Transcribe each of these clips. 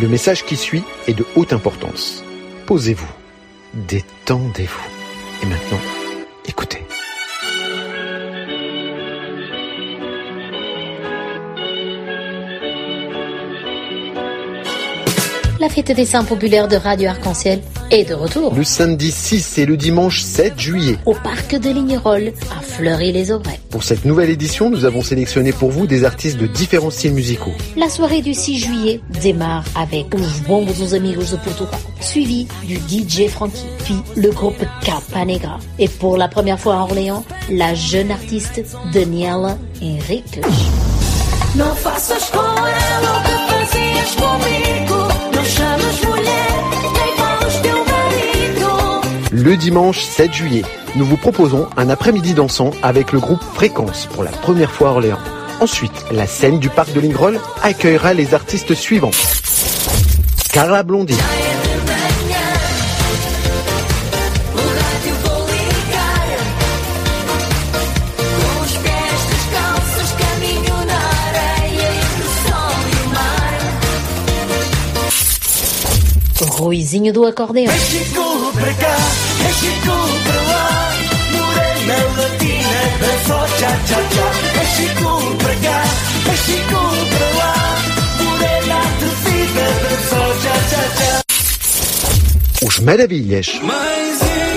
Le message qui suit est de haute importance. Posez-vous, détendez-vous. Et maintenant, La fête des saints populaires de Radio Arc-en-Ciel est de retour. Le samedi 6 et le dimanche 7 juillet. Au parc de Lignerolles, à Fleury-les-Aubrais. Pour cette nouvelle édition, nous avons sélectionné pour vous des artistes de différents styles musicaux. La soirée du 6 juillet démarre avec Os Bombos Amigos de Portugal, suivi du DJ Frankie, puis le groupe Capanegra. Et pour la première fois à Orléans, la jeune artiste Daniela Henriques. Não faças com ela o que fazias comigo. Le dimanche 7 juillet, nous vous proposons un après-midi dansant avec le groupe Fréquence pour la première fois à Orléans. Ensuite, la scène du parc de Lingrol accueillera les artistes suivants. Carla Blondie, Ruizinho do acordeão. México para cá, México para lá. Morena latina, dançou tchá tchá tchá. México para cá, México para lá. Morena atrevida, dançou tchá tchá tchá. Os Maravilhas, Mãezinha, és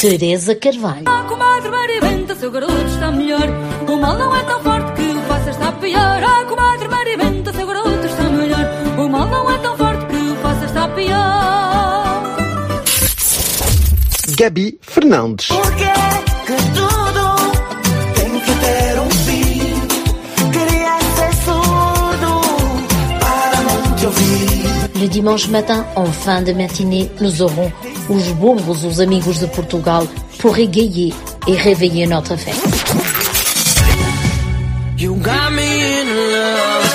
Teresa Carvalho. Ah, comadre Maribenta, seu garoto está melhor. O mal não é tão forte que o faça estar pior. Ah, comadre Maribenta, seu garoto está melhor. O mal não é tão forte que o faça estar pior. Gabi Fernandes, Porque que tudo tem que ter um fim. Queria ser surdo para não te ouvir. Le dimanche matin, en fin de matinée, nous aurons Os Bombos, os Amigos de Portugal, pour égayer et réveiller notre fête. You got me in love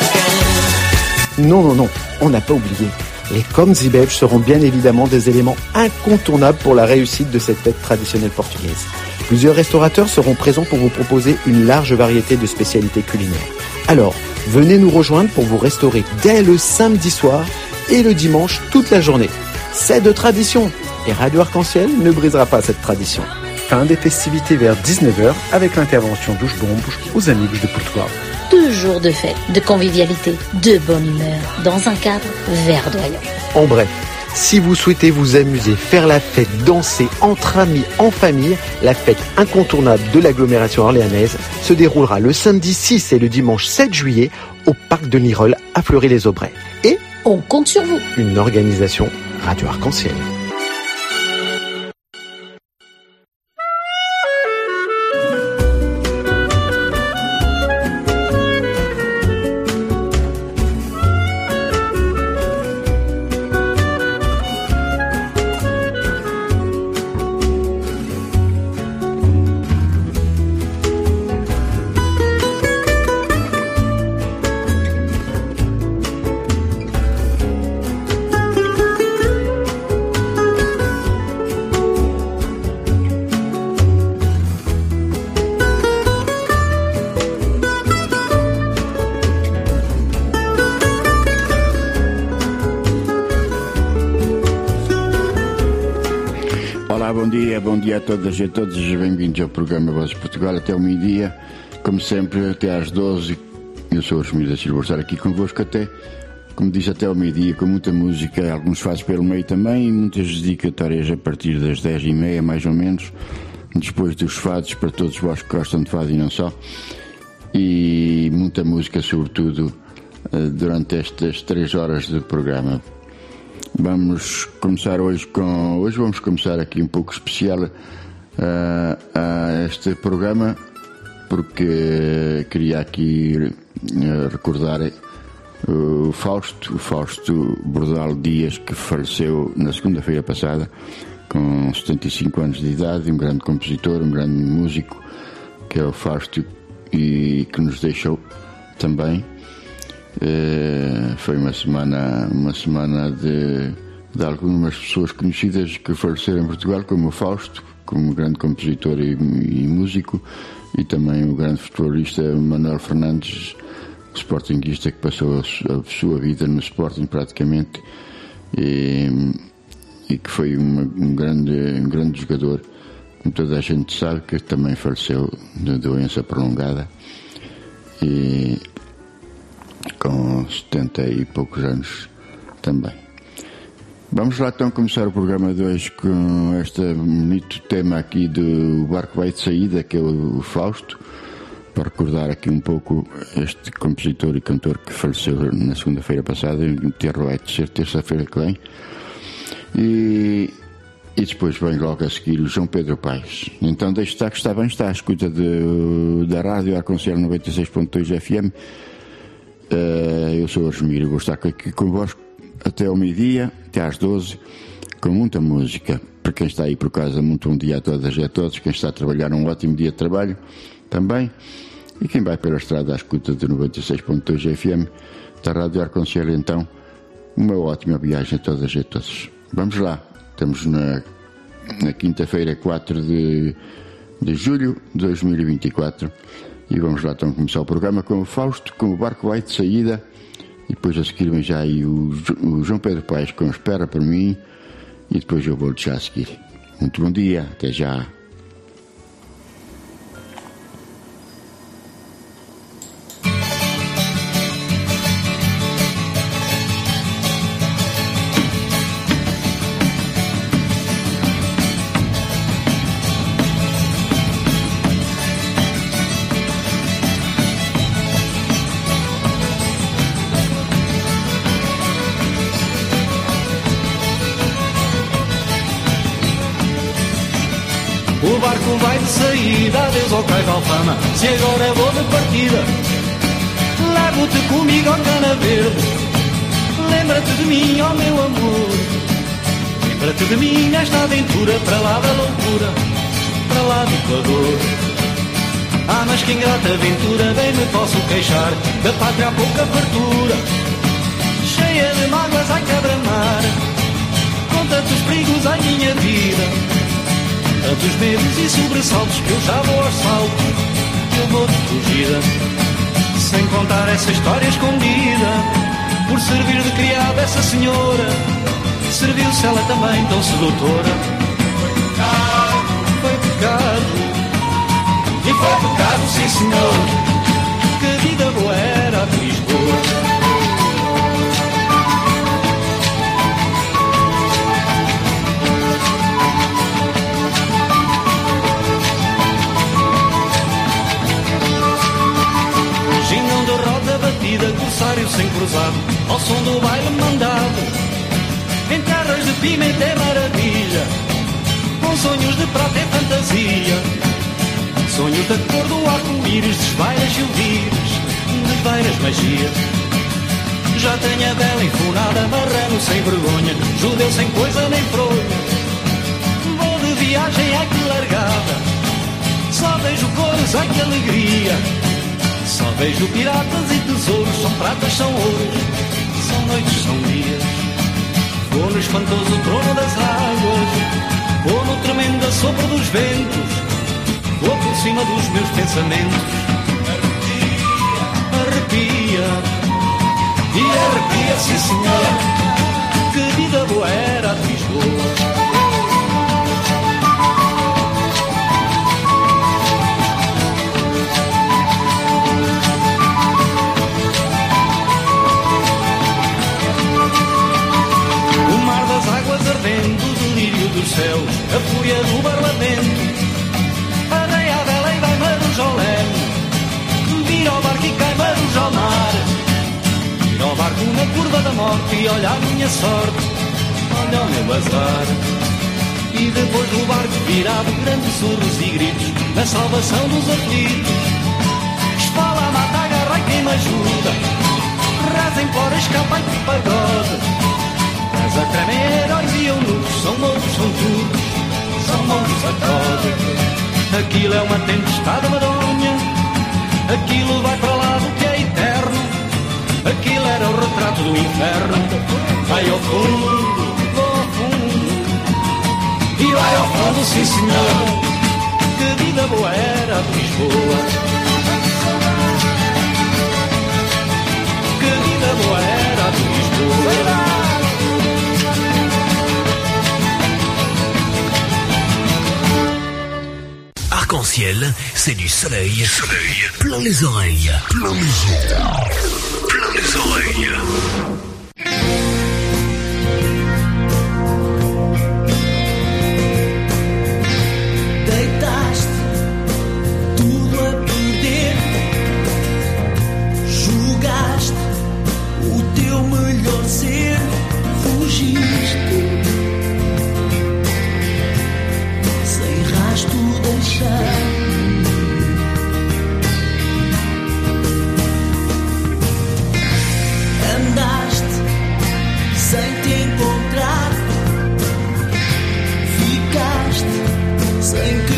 again. Non, non, non, on n'a pas oublié. Les Comes et Belges seront bien évidemment des éléments incontournables pour la réussite de cette fête traditionnelle portugaise. Plusieurs restaurateurs seront présents pour vous proposer une large variété de spécialités culinaires. Alors, venez nous rejoindre pour vous restaurer dès le samedi soir et le dimanche toute la journée. C'est de tradition et Radio Arc-en-Ciel ne brisera pas cette tradition. Fin des festivités vers 19h avec l'intervention d'Ouche Bombouche aux Amigos de Portugal. Deux jours de fête, de convivialité, de bonne humeur, dans un cadre verdoyant. En bref, si vous souhaitez vous amuser, faire la fête, danser entre amis, en famille, la fête incontournable de l'agglomération orléanaise se déroulera le samedi 6 et le dimanche 7 juillet au parc de Nirol à Fleury-les-Aubrais. Et On compte sur vous. une organisation Radio Arc-en-Ciel. Todas e a todos, bem-vindos ao programa Vozes de Portugal até o meio-dia, como sempre, até às 12. Eu sou o Armido da Silva, estar aqui convosco até, como disse, até ao meio-dia, com muita música, alguns fados pelo meio também, e muitas dedicatórias a partir das 10h30, mais ou menos, depois dos fados, para todos vós que gostam de fado e não só, e muita música, sobretudo, eh, durante estas três horas de programa. Vamos começar hoje com. Hoje vamos começar aqui um pouco especial ah, a este programa, porque queria aqui eh, recordar o Fausto, o Fausto Bordal Dias, que faleceu na segunda-feira passada, com 75 anos de idade, um grande compositor, um grande músico, que é o Fausto, e que nos deixou também. Eh, foi uma semana, uma semana de, de algumas pessoas conhecidas que faleceram em Portugal, como o Fausto, como grande compositor e, e músico, e também o grande futebolista Manuel Fernandes, sportinguista que passou a, su- a sua vida no Sporting praticamente e, e que foi uma- um, grande, um grande jogador. Como toda a gente sabe que também faleceu de doença prolongada e com 70 e poucos anos também. Vamos lá então começar o programa de hoje com este bonito tema aqui do Barco Vai de Saída, que é o Fausto, para recordar aqui um pouco este compositor e cantor que faleceu na segunda-feira passada, e vai ser terça-feira que vem. E, e depois vem logo a seguir o João Pedro Paes. Então deixe estar que está bem, está à escuta de, da rádio Arconcel 96.2 FM. Eh, eu sou o Asmiro, vou estar aqui convosco até ao meio-dia, até às 12, com muita música. Para quem está aí por casa, muito bom dia a todas e a todos. Quem está a trabalhar, um ótimo dia de trabalho também. E quem vai pela estrada à escuta de 96.2 FM da Rádio Arconcel, então, uma ótima viagem a todas e a todos. Vamos lá, estamos na, na quinta-feira, 4 de, de julho de 2024. E vamos lá então começar o programa com o Fausto, com o barco vai de saída. Depois a seguir vem já aí o, o João Pedro Paes Espera por mim. E depois eu vou já a seguir. Muito bom dia, até já. Há pouca fartura, cheia de mágoas a quebra-mar, com tantos perigos à minha vida. Tantos medos e sobressaltos que eu já vou aos saltos, eu vou de fugida, sem contar essa história escondida, por servir de criada essa senhora, serviu-se ela também tão sedutora. Foi pecado, e foi pecado, sim senhor, que vida boa Lisboa. Gingão de roda batida, corsário sem cruzado, ao som do baile mandado. Em terras de pimenta é maravilha, com sonhos de prata e fantasia. Sonhos da cor do arco-íris, desvairas silvires, desvairas magia. Já tenho a bela enfunada, marrano sem vergonha, judeu sem coisa nem fronha. Vou de viagem, ai que largada, só vejo cores, ai que alegria. Só vejo piratas e tesouros, são pratas, são ouros, são noites, são dias. Vou no espantoso trono das águas, vou no tremendo sopro dos ventos, vou por cima dos meus pensamentos. Arrepia, e sim senhor, que vida boa era de Lisboa. O mar das águas ardendo, o delírio dos céus, a fúria do barlamento. A vela e vai marujo ao leme, vira ao barco e Barco na curva da morte e olha a minha sorte, olha o meu azar. E depois do barco virado, grandes surros e gritos, na salvação dos aflitos. Espala, mata, agarra quem me ajuda, reza, implora, escapa e pagode. Mas a tremem heróis e eunucos São loucos, são turcos São loucos a todo Aquilo é uma tempestade madonha Aquilo vai para lá do Aquilo era retrato do inferno Vai ao fundo, vou sono, sim senhor. Que vida boa era. Que vida boa. Arc-en-ciel, c'est du soleil, soleil, plein les oreilles, plein les oreilles, Соловья. Sem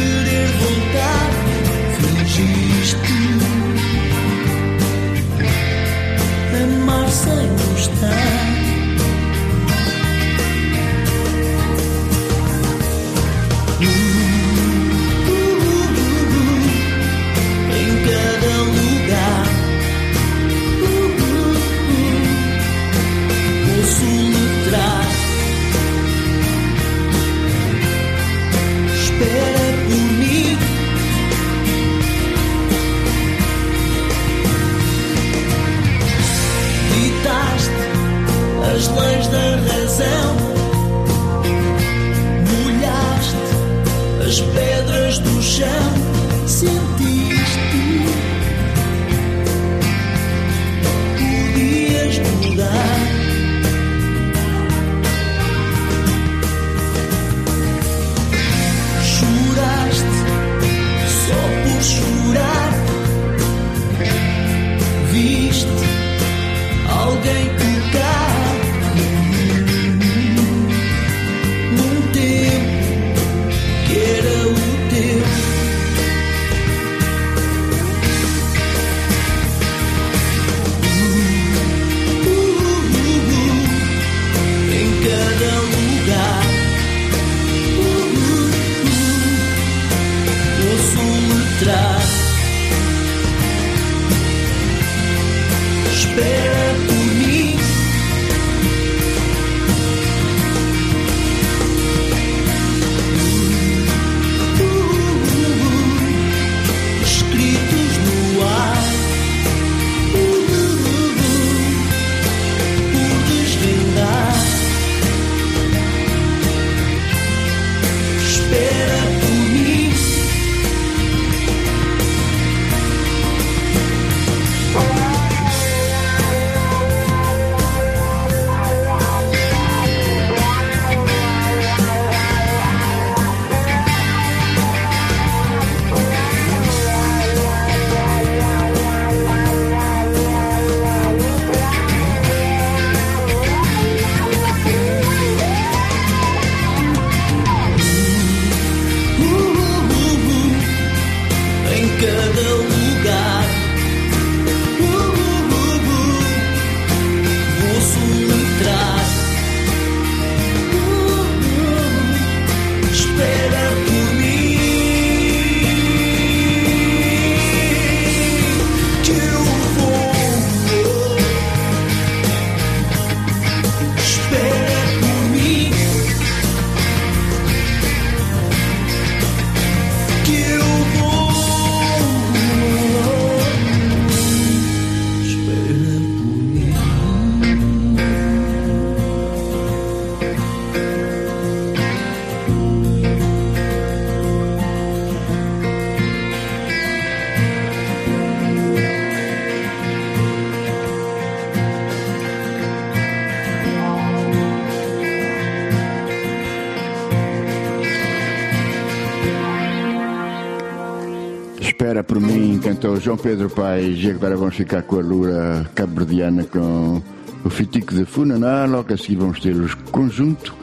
João Pedro Paes e agora vamos ficar com a lura cabo-verdiana com o Fitico de Funaná. Logo a seguir vamos ter os conjunto,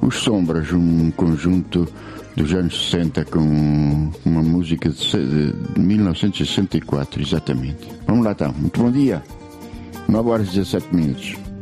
os Sombras, um conjunto dos anos 60 com uma música de 1964, exatamente. Vamos lá então, muito bom dia. 9 horas e 17 minutos.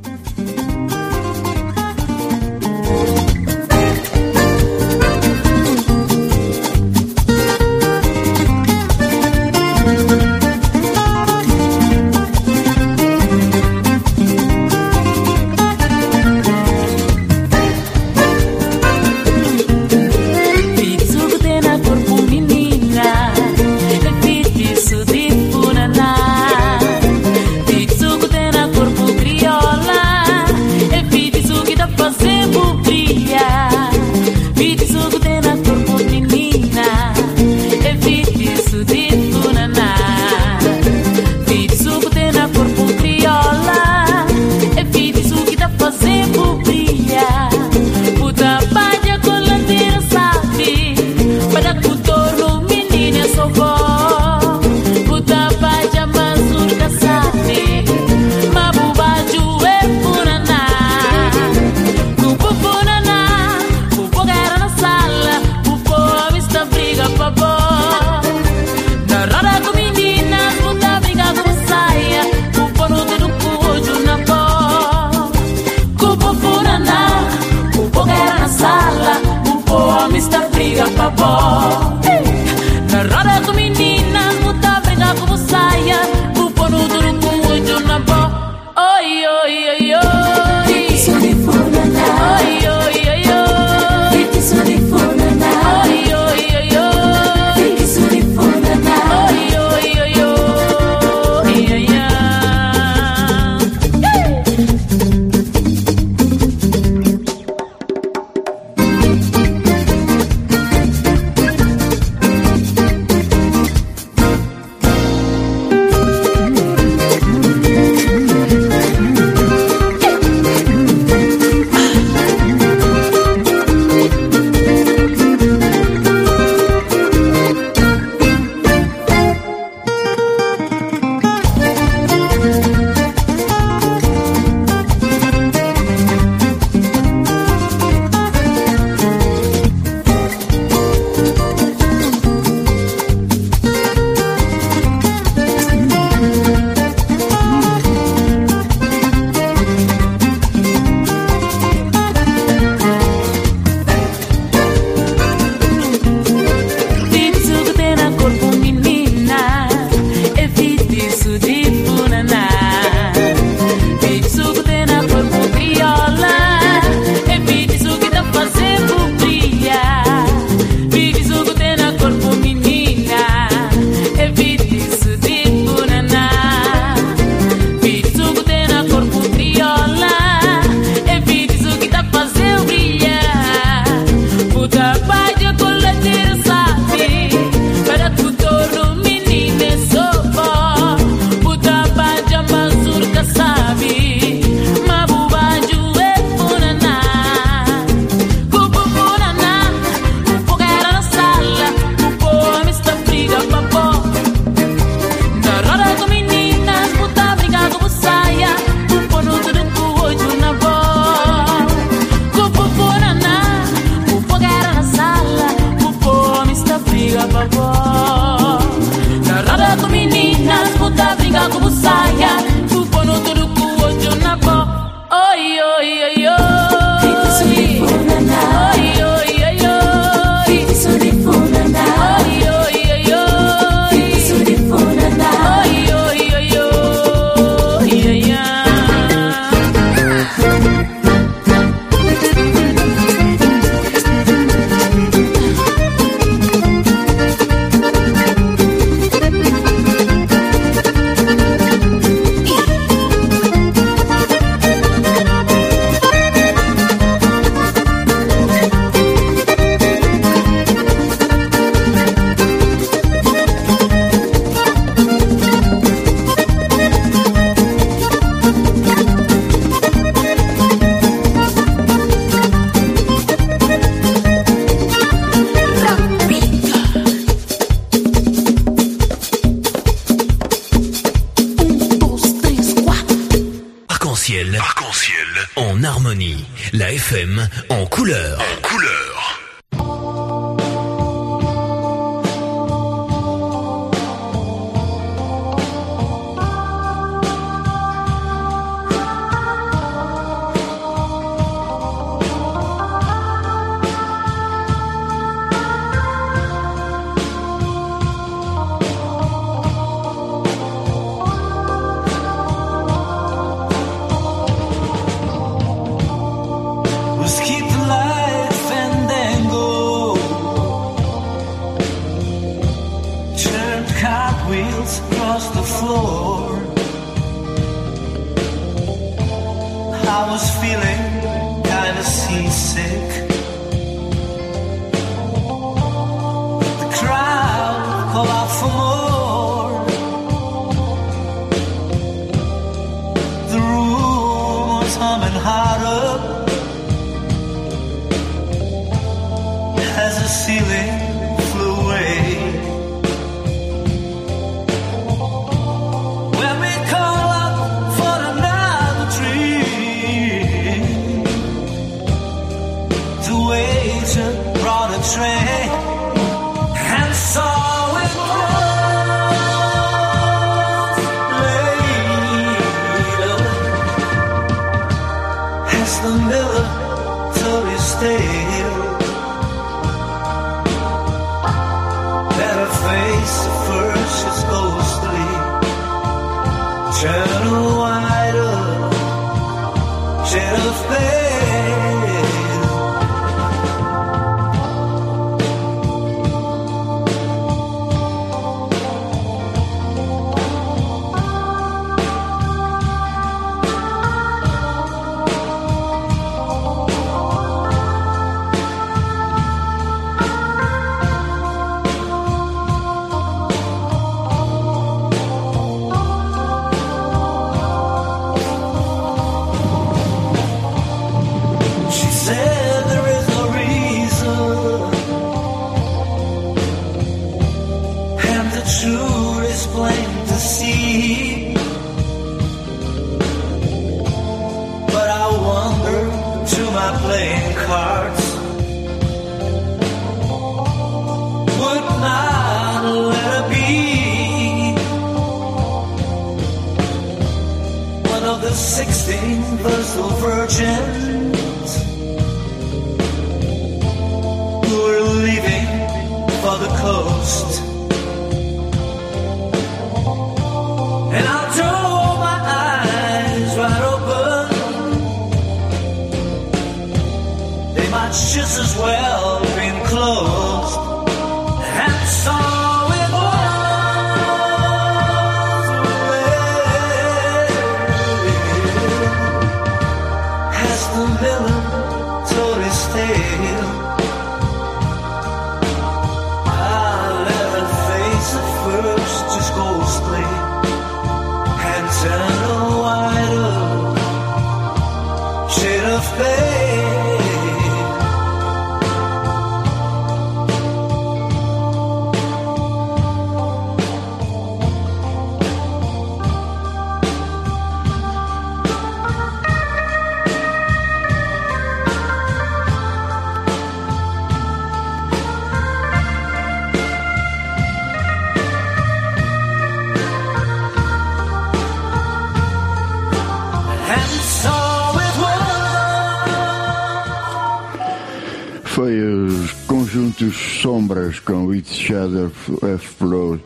Sombras com Each Shadow Flow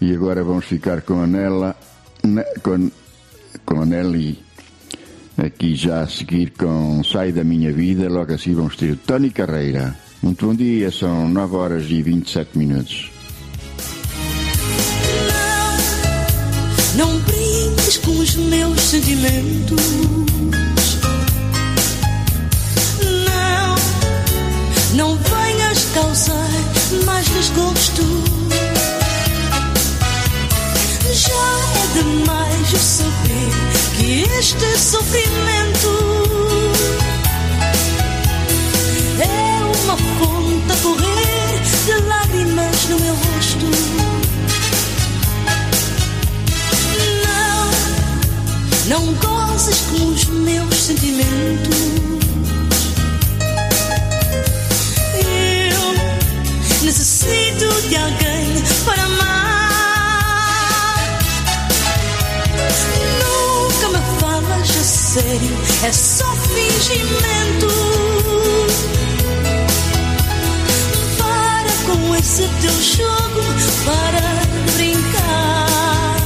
e agora vamos ficar com a Nela, com, com a Nelly aqui já a seguir com Sai da Minha Vida, logo assim vamos ter o Tony Carreira. Muito bom dia, são 9 horas e 27 minutos. Não, não brinques com os meus sentimentos. Não, não mas causar mais desgosto. Já é demais o saber que este sofrimento é uma conta correr de lágrimas no meu rosto. Não, não gozes com os meus sentimentos. Necessito de alguém para amar. Nunca me falas a sério, é só fingimento. Para com esse teu jogo, para brincar.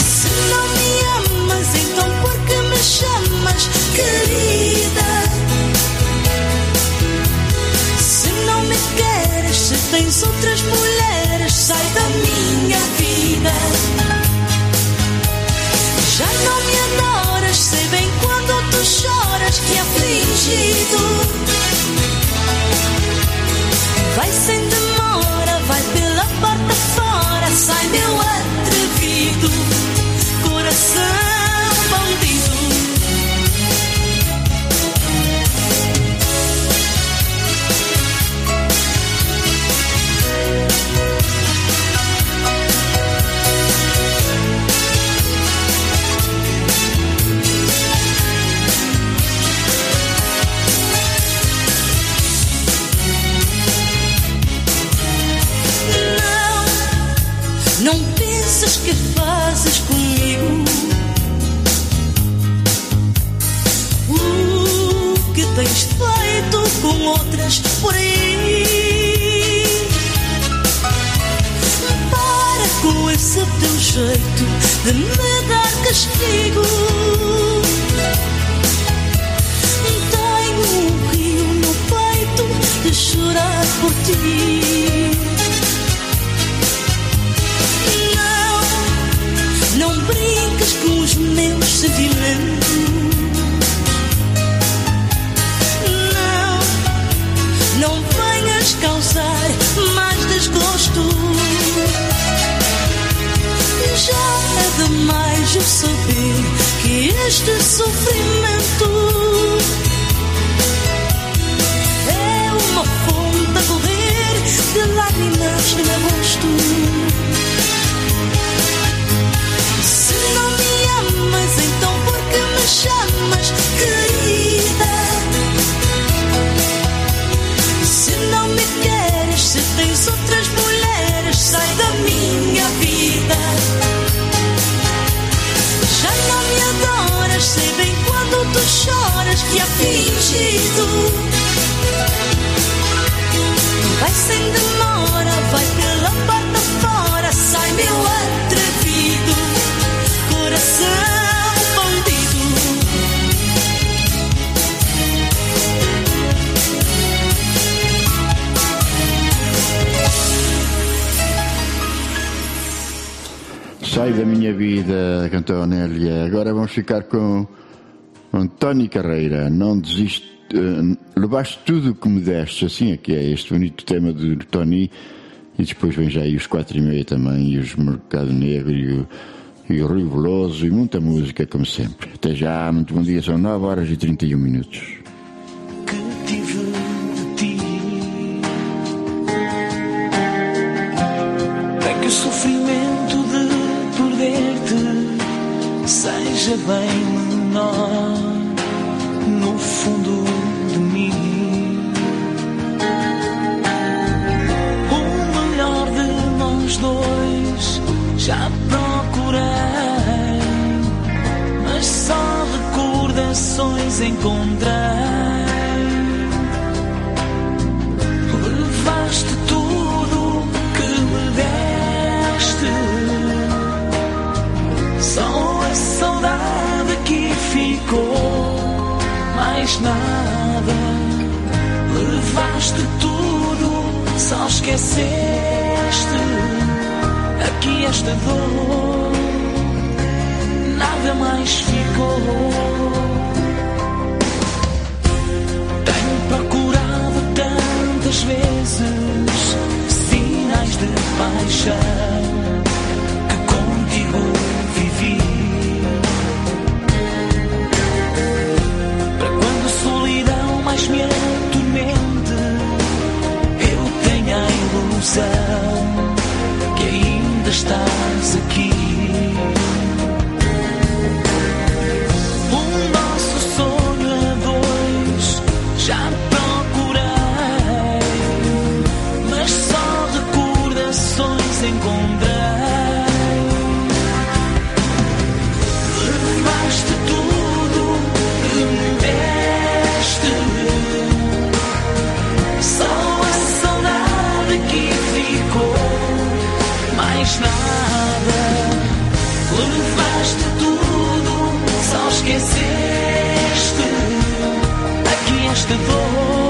Se não me amas, então por que me chamas querida? Outras mulheres, sai da minha vida. Já não me adoras, sei bem quando tu choras que é jeito de me dar castigo. Tenho um rio no peito de chorar por ti. Não, não brinques com os meus sentimentos. Eu saber que este sofrimento é uma fonte a correr de lágrimas no meu rosto. Se não me amas, então por que me chamas querida? Fingido. Vai sem demora, vai pela porta fora, sai meu atrevido, coração bandido. Sai da minha vida, cantou a Nélia. Agora vamos ficar com António Carreira. Não desiste. eh, levaste tudo o que me deste, assim é que é este bonito tema do Tony. E depois vem já aí os quatro e meia também, e os Mercado Negro, e o, e o Rio Veloso, e muita música, como sempre. Até já, muito bom dia, são 9 horas e 31 minutos. que tive de ti. Que o sofrimento de perder-te seja bem menor no fundo de mim. O melhor de nós dois já procurei, mas só recordações encontrei. Nada. Levaste tudo, só esqueceste. Aqui esta dor. Nada mais ficou. Tenho procurado tantas vezes sinais de paixão a aqui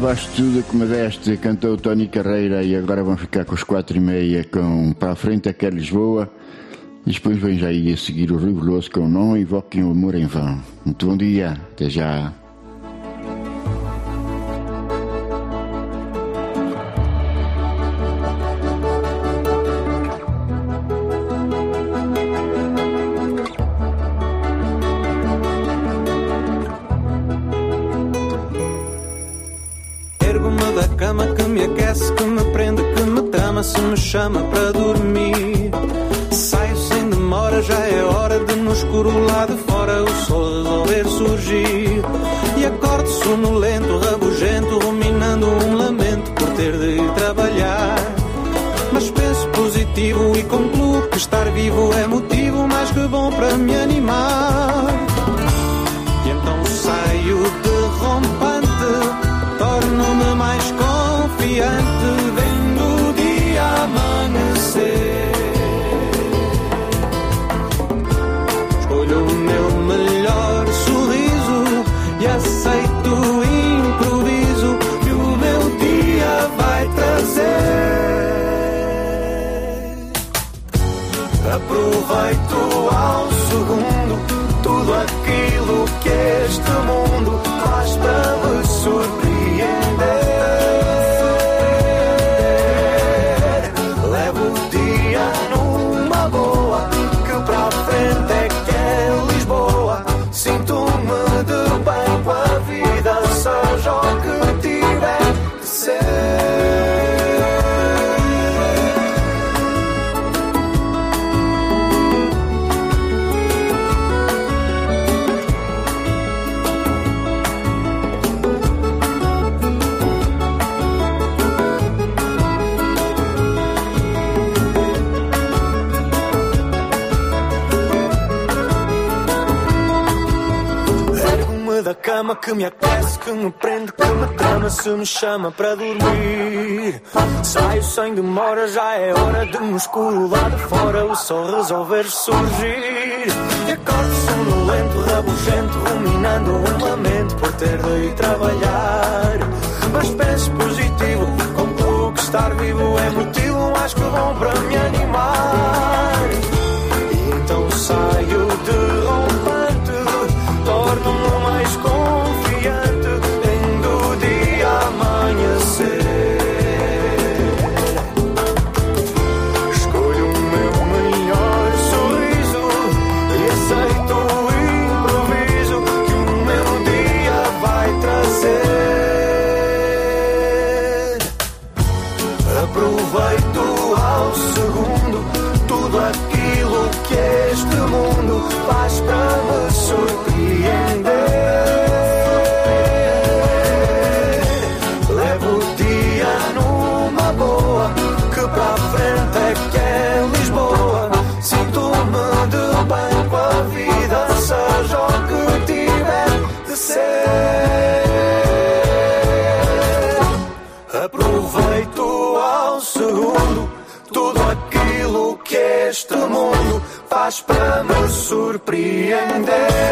Levaste tudo que me deste, cantou Tony Carreira e agora vão ficar com os quatro e meia com Para a Frente até Lisboa. E depois vem já aí a seguir o Rio Veloso com Não Invoquem o Amor em Vão. Muito bom dia, até já. Que este mundo que me aquece, que me prende, que me trama, se me chama para dormir. Saio sem demora, já é hora de escuro lá de fora o sol resolver surgir. E acordo sonolento, rabugento, ruminando um lamento por ter de ir trabalhar. Mas penso positivo, concluo que estar vivo é motivo mais que bom para me aprehender.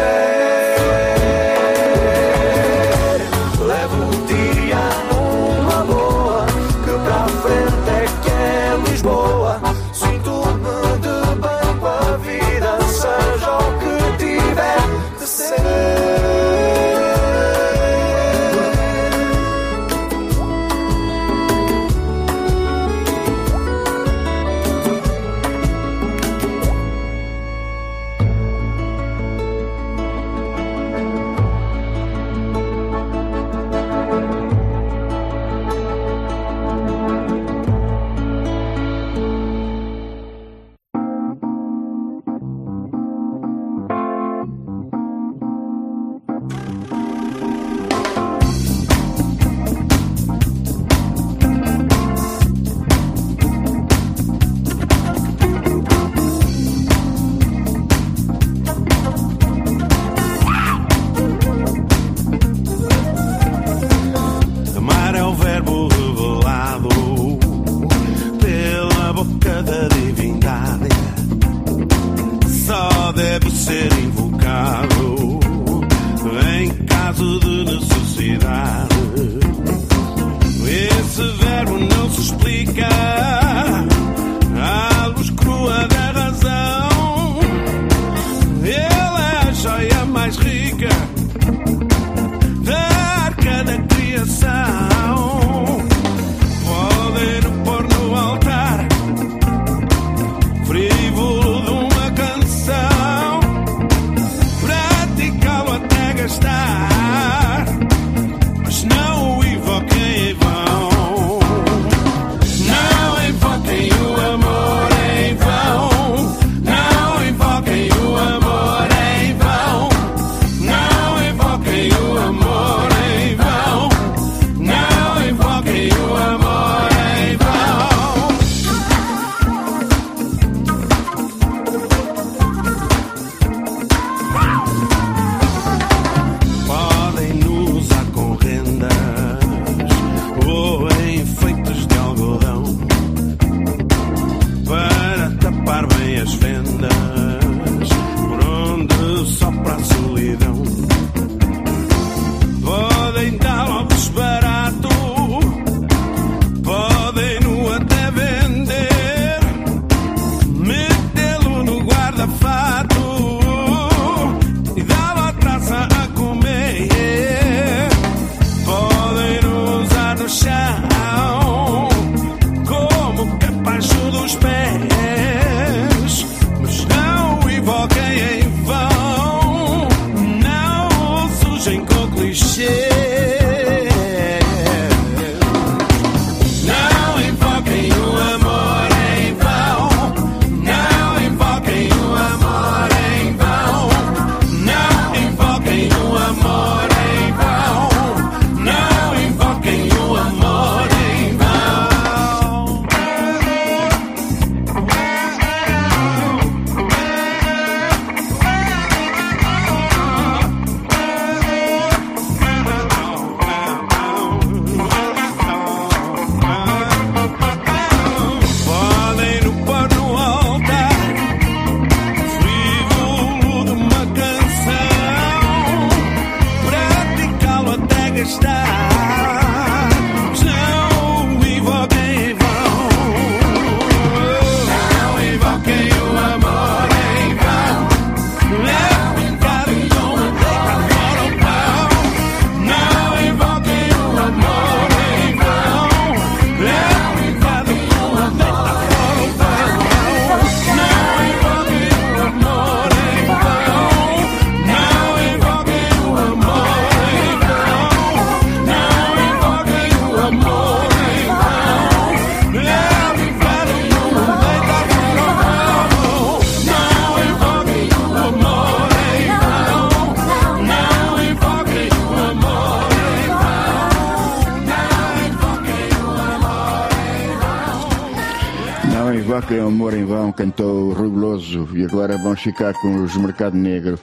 ficar com os Mercado Negro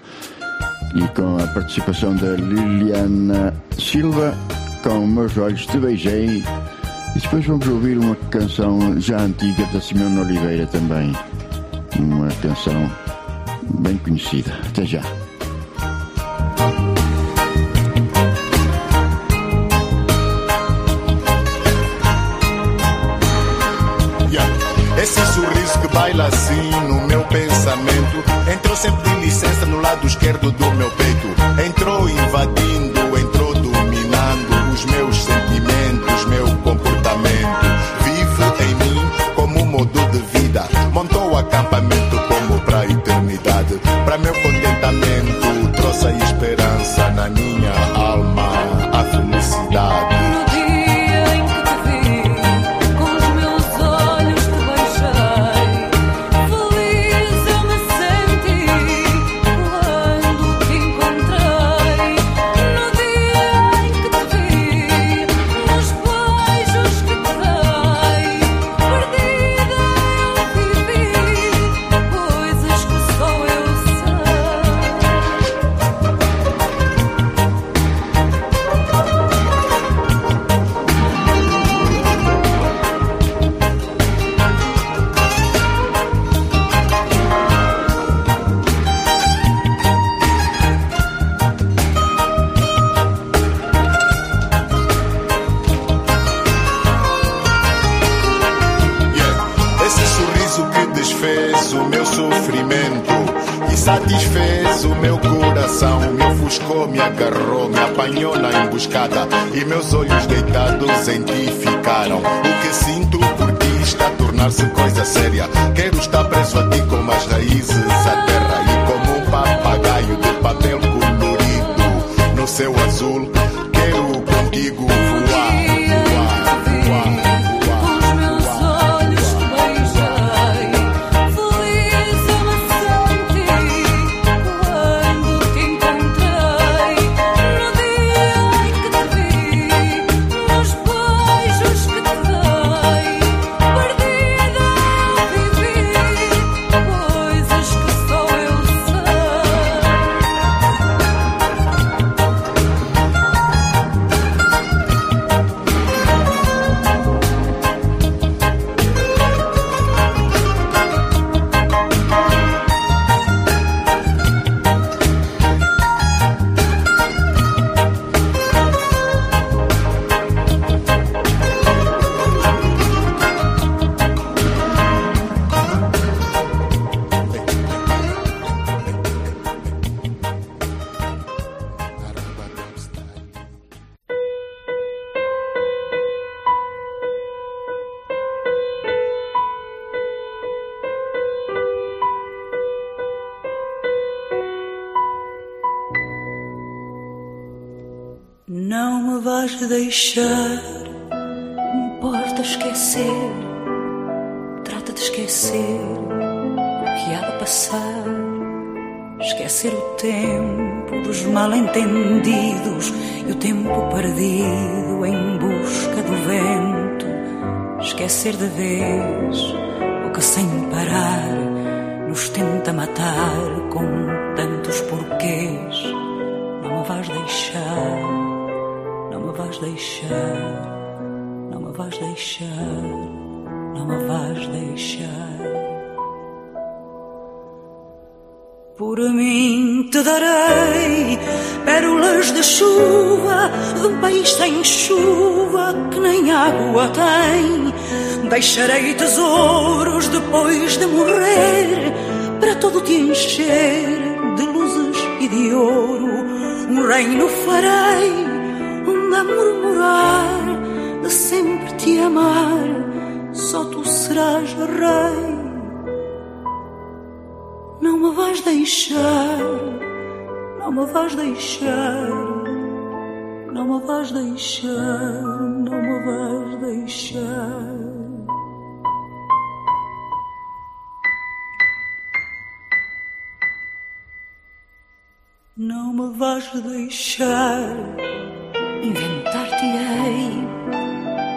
e com a participação da Liliana Silva. Com meus olhos te beijei. E depois vamos ouvir uma canção já antiga da Simone Oliveira também. Uma canção bem conhecida. Até já. quer do com tantos porquês. Não me vais deixar, não me vais deixar, não me vais deixar, não me vais deixar. Por mim te darei pérolas de chuva, de um país sem chuva que nem água tem. Deixarei tesouros depois de morrer para todo te encher de luzes e de ouro. Um reino farei onde a murmurar, de sempre te amar, só tu serás rei. Não me vais deixar, não me vais deixar, não me vais deixar, não me vais deixar. Não me vais deixar. Inventar-te-ei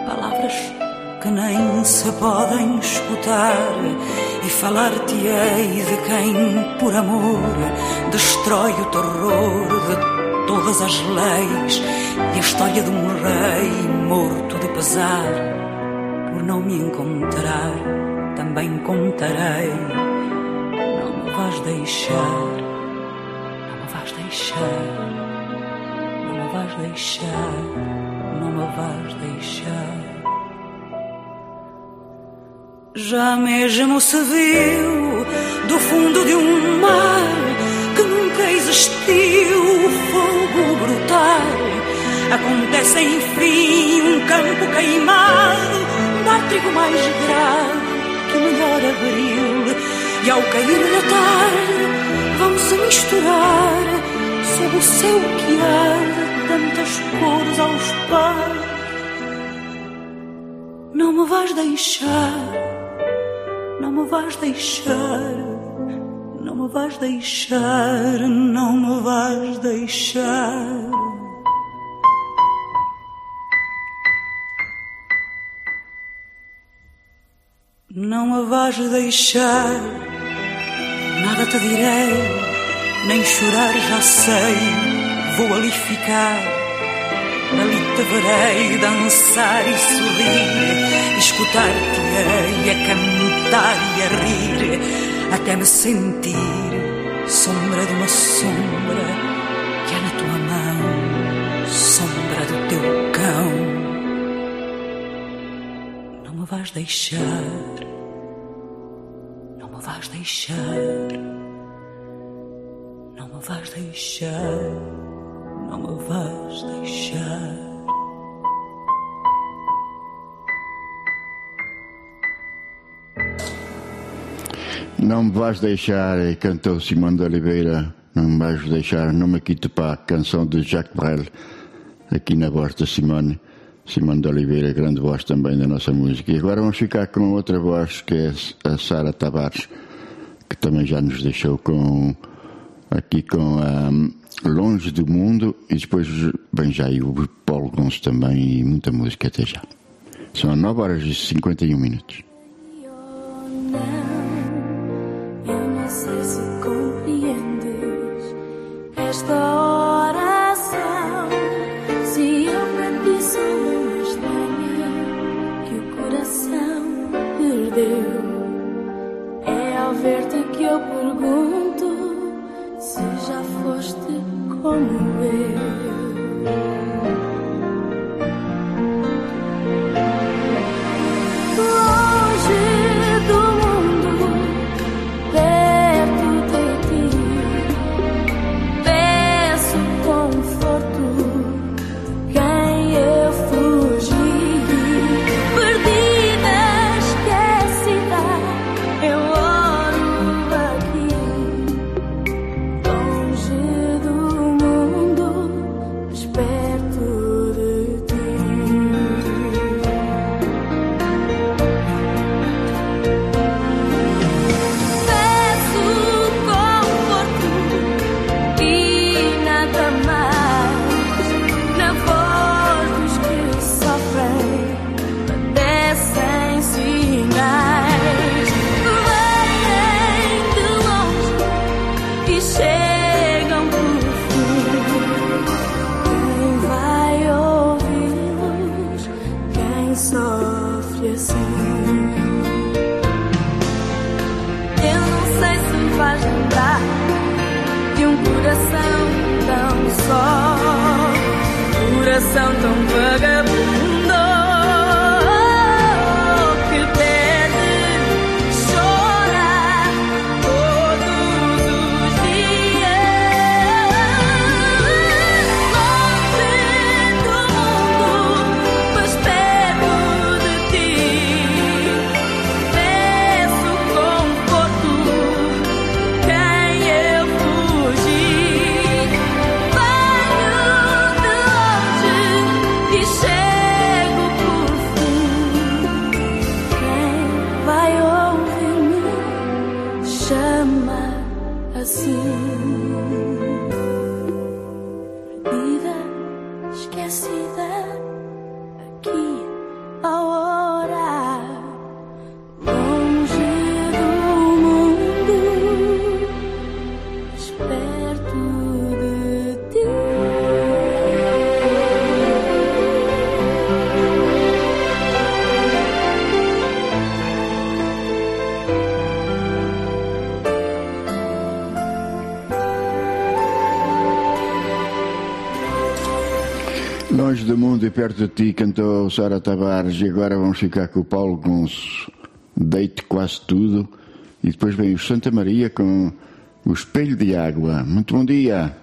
palavras que nem se podem escutar. E falar-te-ei de quem, por amor, destrói o terror de todas as leis. E a história de um rei morto de pesar por não me encontrar. Também contarei. Não me vais deixar deixar, não me vais deixar, não me vais deixar. Já mesmo se viu do fundo de um mar que nunca existiu o fogo brutal. Acontece enfim um campo queimado, dar trigo mais grave que o melhor abril. E ao cair da tarde vão se misturar sob o céu que arde tantas cores aos pares. Não me vais deixar, não me vais deixar, não me vais deixar, não me vais deixar. Não me vais deixar, nada te direi, nem chorar já sei, vou ali ficar. Ali te verei dançar e sorrir, escutar-te-ei a cantar e a rir, até me sentir sombra de uma sombra que há na tua mão, sombra do teu cão. Não me vais deixar, não me vais deixar, me vais deixar não me vais deixar. Não me vais deixar, cantou Simão de Oliveira, não me vais deixar, não me quito a canção de Jacques Brel, aqui na voz da Simone. Simão de Oliveira, grande voz também da nossa música. E agora vamos ficar com outra voz que é a Sara Tavares, que também já nos deixou com aqui com a Longe do Mundo e depois bem já aí o Paulo Gonço também e muita música até já. São 9 horas e 51 minutos. Eu não sei se compreendes esta oração. Se eu estranha que o coração perdeu, é ver-te que eu pergunto se já foste como eu. Longe do mundo e perto de ti, cantou Sara Tavares. E agora vamos ficar com o Paulo Gonço. Deite quase tudo. E depois vem o Santa Maria com o Espelho de Água. Muito bom dia.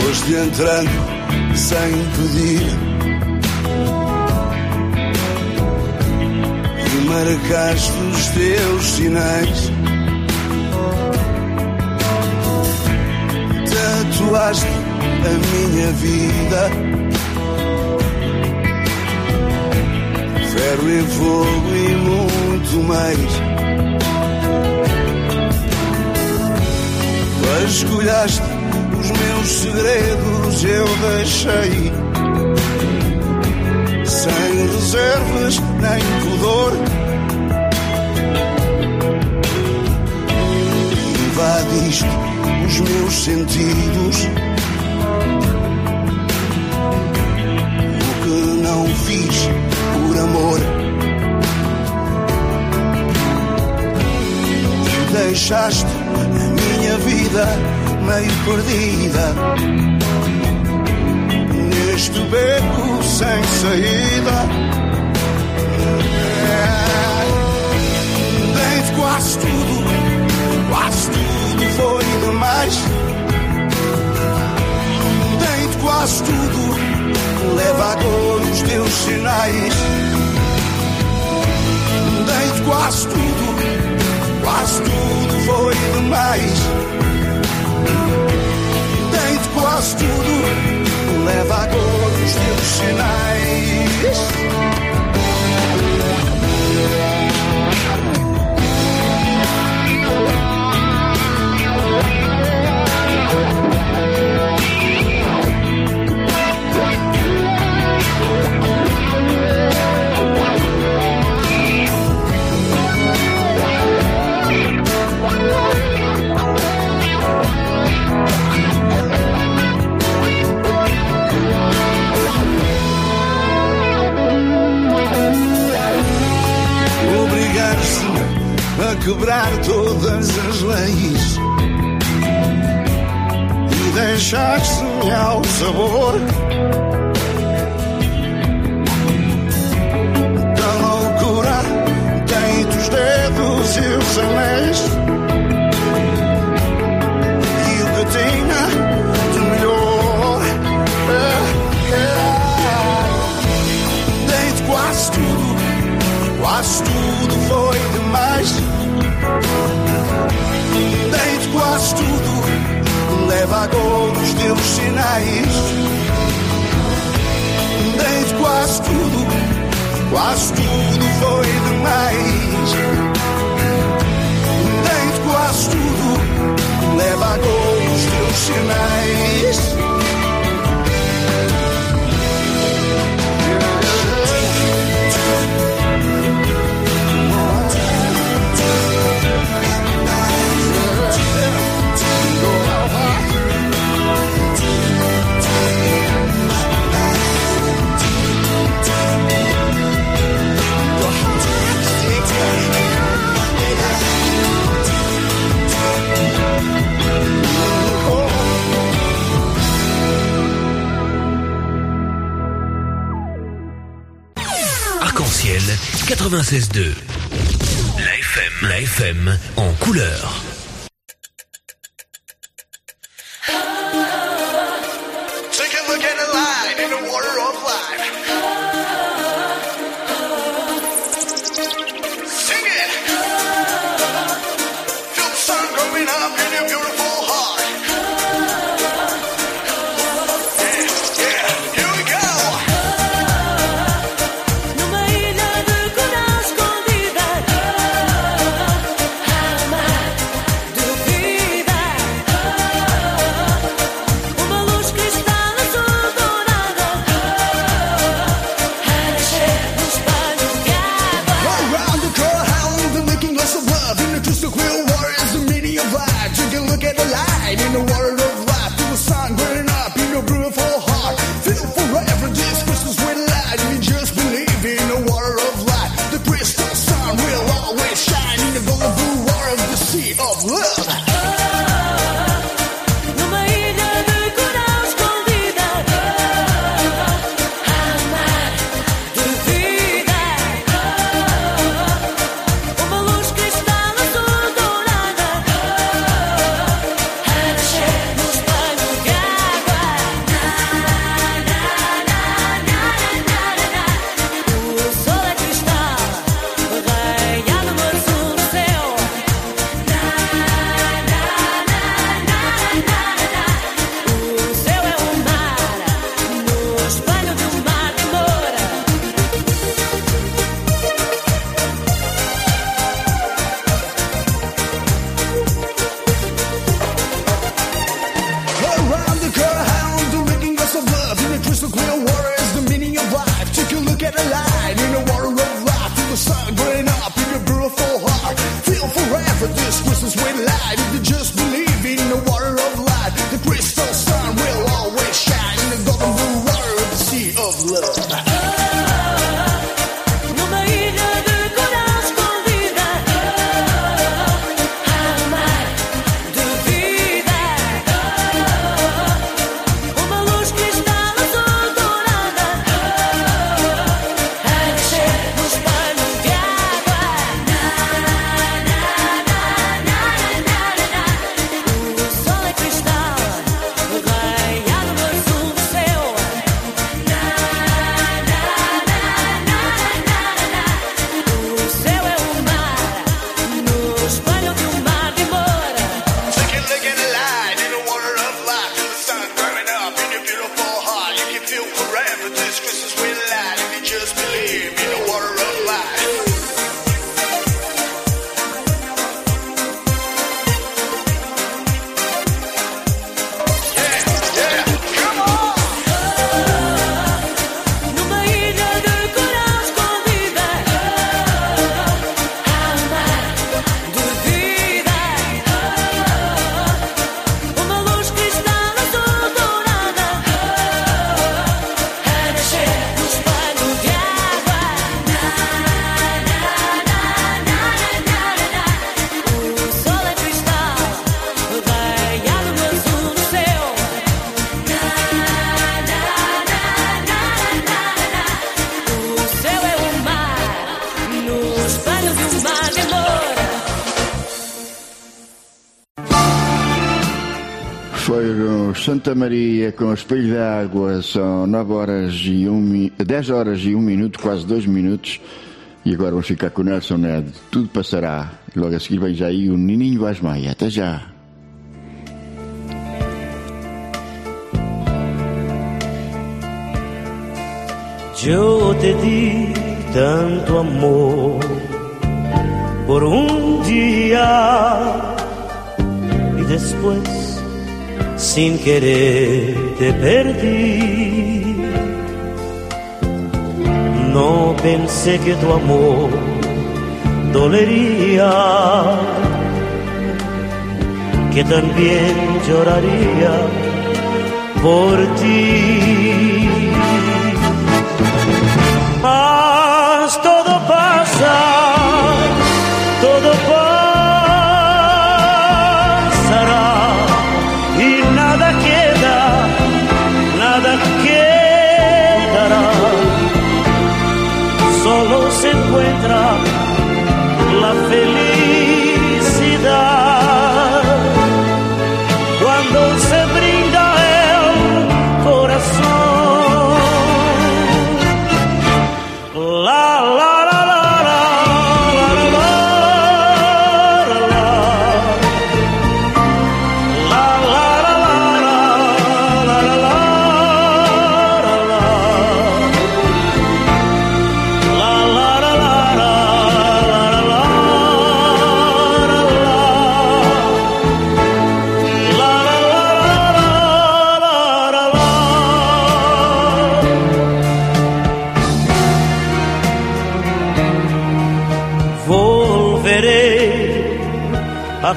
Foste entrando sem pedir Marcaste os teus sinais. Tatuaste a minha vida. Ferro e fogo e muito mais. Vasculhaste os meus segredos eu deixei. Sem reservas nem pudor. Invadiste os meus sentidos. O que não fiz por amor. E deixaste a minha vida meio perdida neste beco sem saída. Dei-te quase tudo, quase tudo foi demais. Dei-te quase tudo, leva agora os teus sinais. Dei-te quase tudo, quase tudo foi demais. Dei-te quase tudo, leva agora os teus sinais. A quebrar todas as leis e deixar-se ao sabor da loucura. Tem os dedos e os anéis e o que tinha de melhor. É, é. Quase tudo, quase tudo quase tudo, leva agora os teus sinais. Dei-te quase tudo, quase tudo foi demais. Dei-te quase tudo, leva agora os teus sinais. 96.2. La FM. La FM en couleur. Maria com o espelho da água são 9 horas e 1, 10 horas e 1 minuto, quase 2 minutos. E agora vamos ficar com o Nelson Ned. Tudo passará. E logo a seguir vem já aí o Nininho Vaz Maia. Até já. Eu te di tanto amor por um dia e depois sin querer te perdí. No pensé que tu amor dolería, que también lloraría por ti.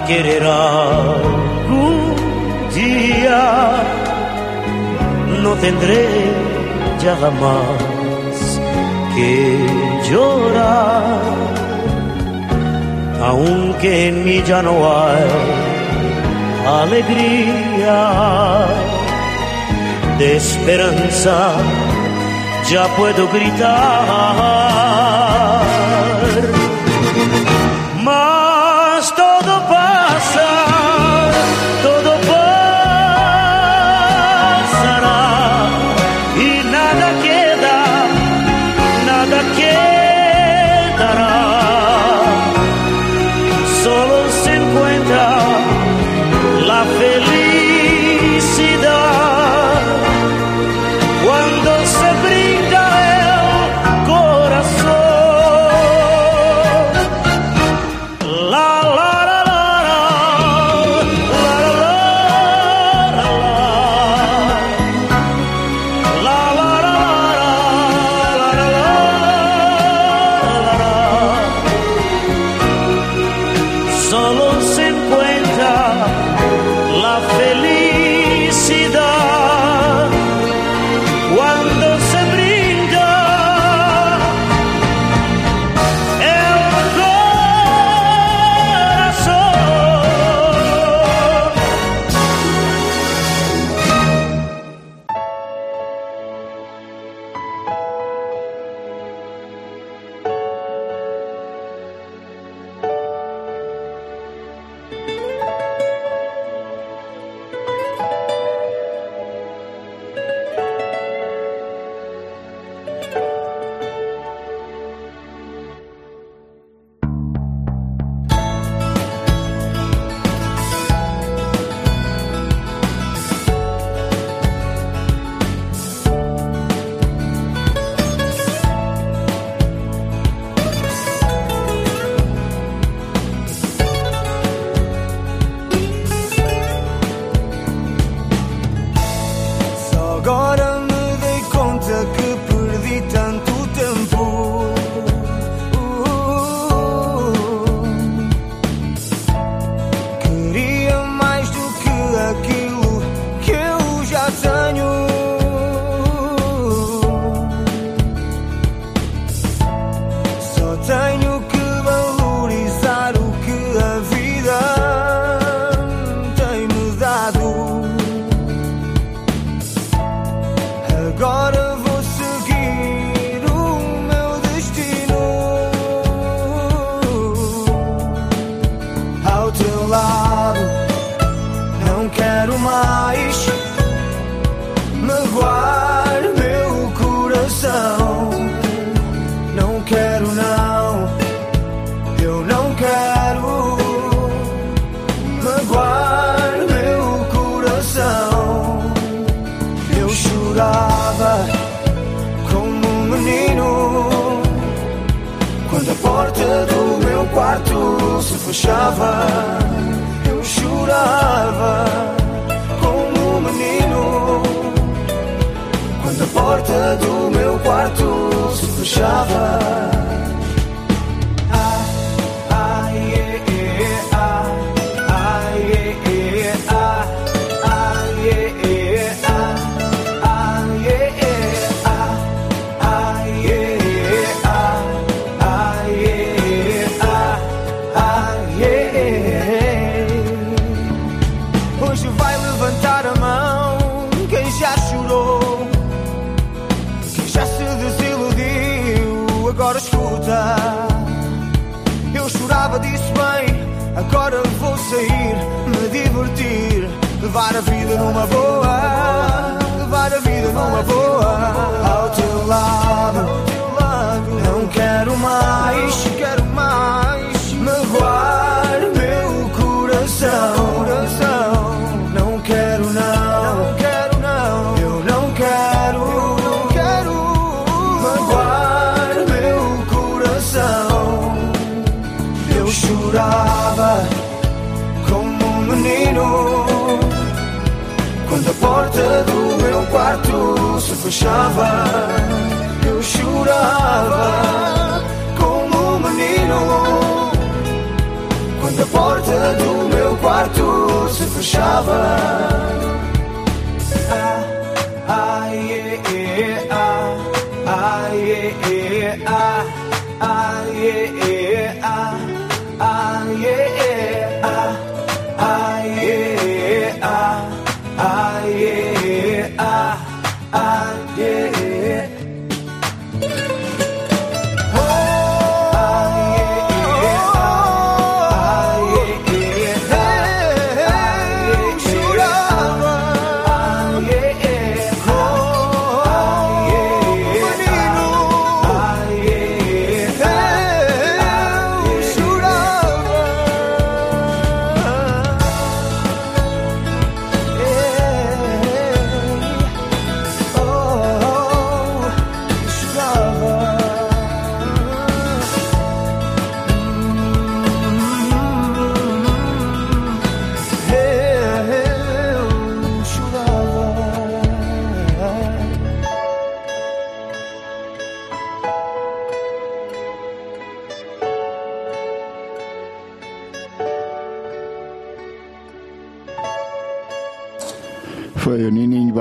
querer algún día. No tendré ya jamás que llorar, aunque en mí ya no hay alegría de esperanza, ya puedo gritar.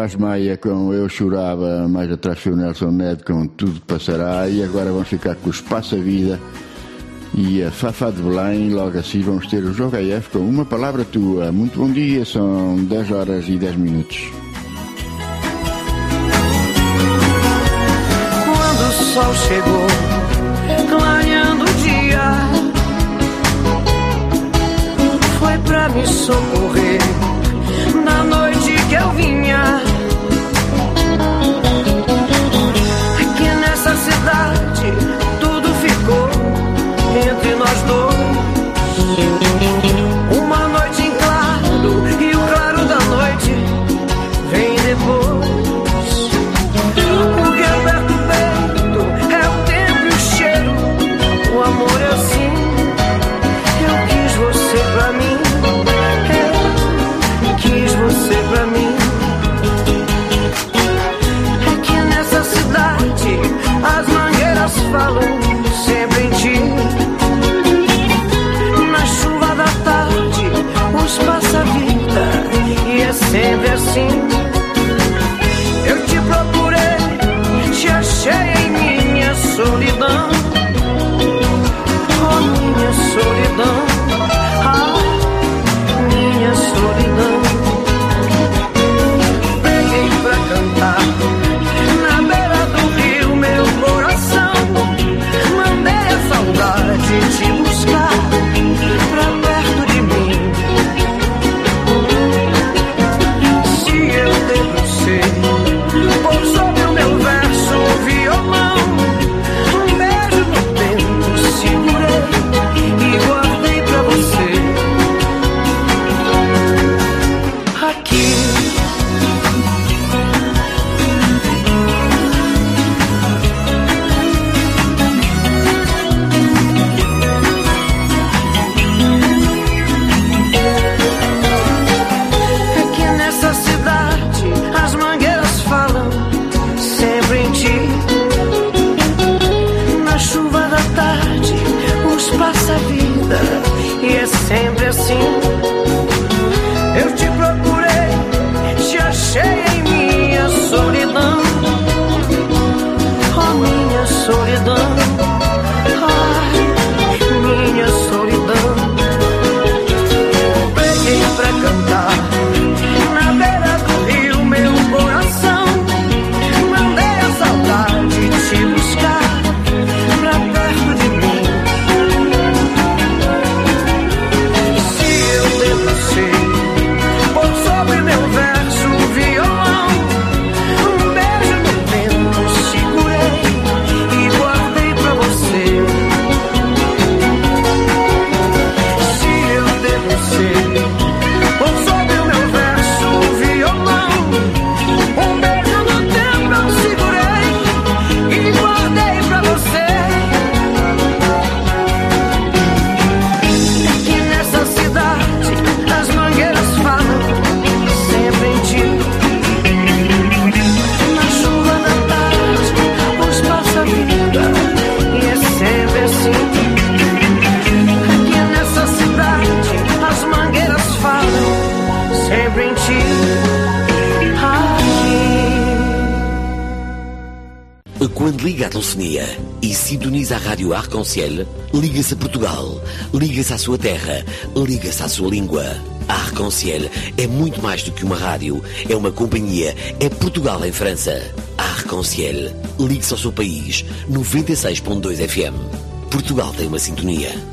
Vaz Maia com Eu Chorava, mais atrás foi o Nelson Neto com Tudo Passará e agora vamos ficar com o Espaço Passa Vida e a Fafá de Belém. Logo assim vamos ter o JF com Uma Palavra Tua. Muito bom dia, são 10 horas e 10 minutos. Quando o sol chegou, clareando o dia, foi para me socorrer Liga à telefonia e sintoniza a Rádio Arconciel, liga-se a Portugal, liga-se à sua terra, liga-se à sua língua. A Arconciel é muito mais do que uma rádio, é uma companhia, é Portugal em França. A Arconciel, ligue-se ao seu país, 96.2 FM. Portugal tem uma sintonia.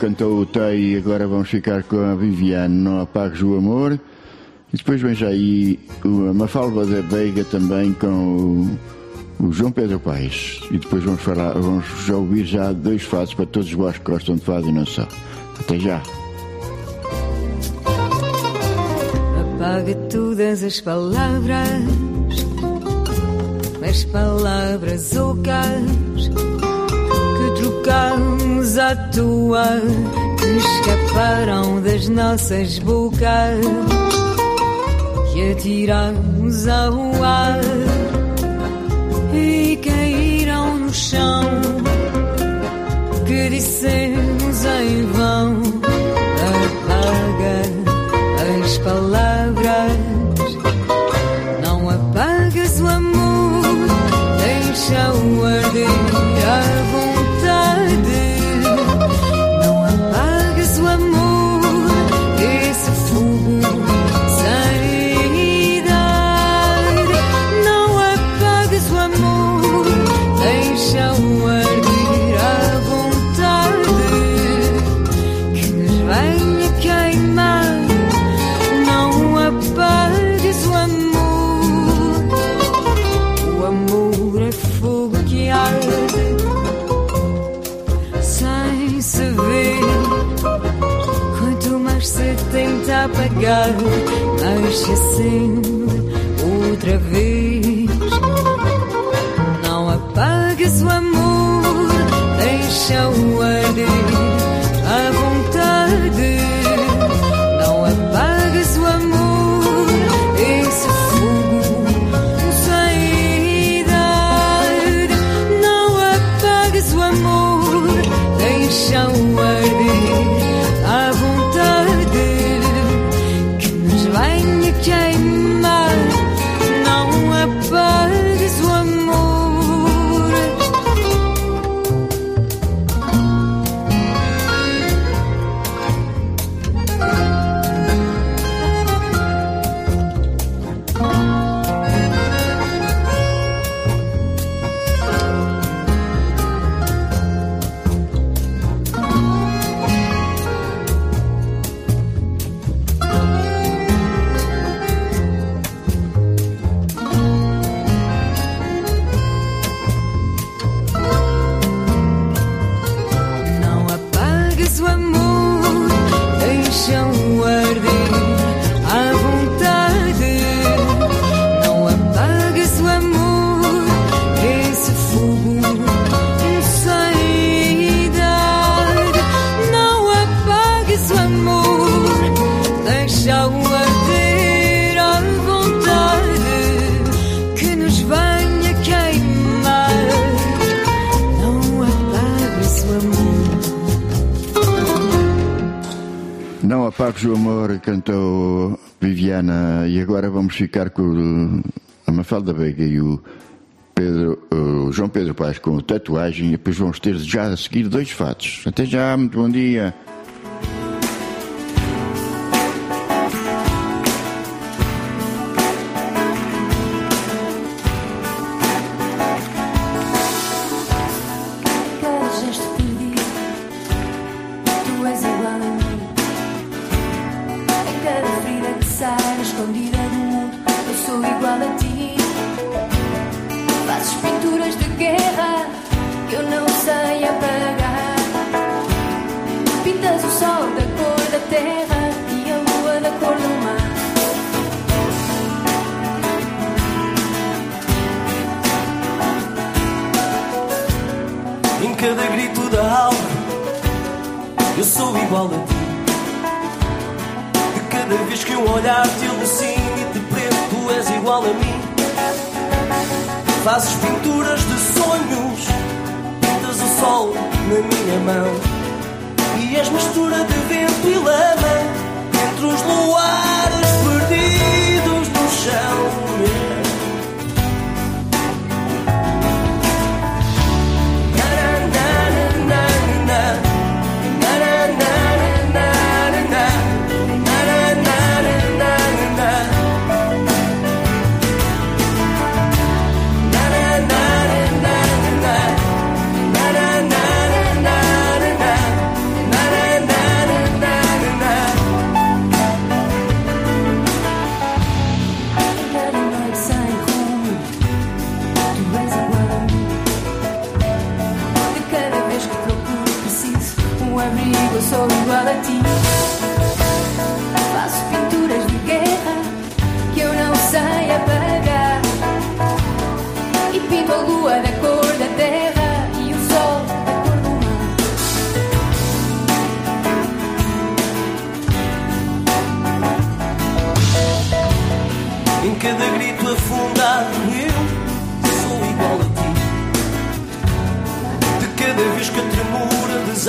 cantou o tei e agora vamos ficar com a Viviane, Não Apagues o Amor. E depois vem já aí a Mafalda da Veiga também com o, o, João Pedro Paes. E depois vamos, falar, vamos já ouvir já dois fados para todos os vós que gostam de fado e não só. Até já! Apaga todas as palavras, mas palavras ocas que trocamos luzes à toa que escaparam das nossas bocas. Que atiramos ao ar e caíram no chão. Que dissemos em vão apaga as palavras. Não apagas o amor deixa-o arder a vontade descaro assim outra vez. Não apagues o amor, deixa-o arder. Carlos do Amor cantou Viviana e agora vamos ficar com a Mafalda Veiga e o, Pedro, o João Pedro Paz com tatuagem e depois vamos ter já a seguir dois fatos. Até já, muito bom dia.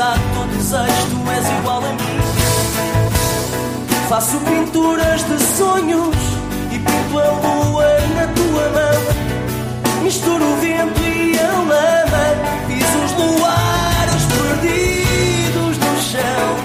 Tremura desata o desejo, tu és igual a mim. Faço pinturas de sonhos e pinto a lua na tua mão. Misturo o vento e a lama, piso os luares perdidos no chão.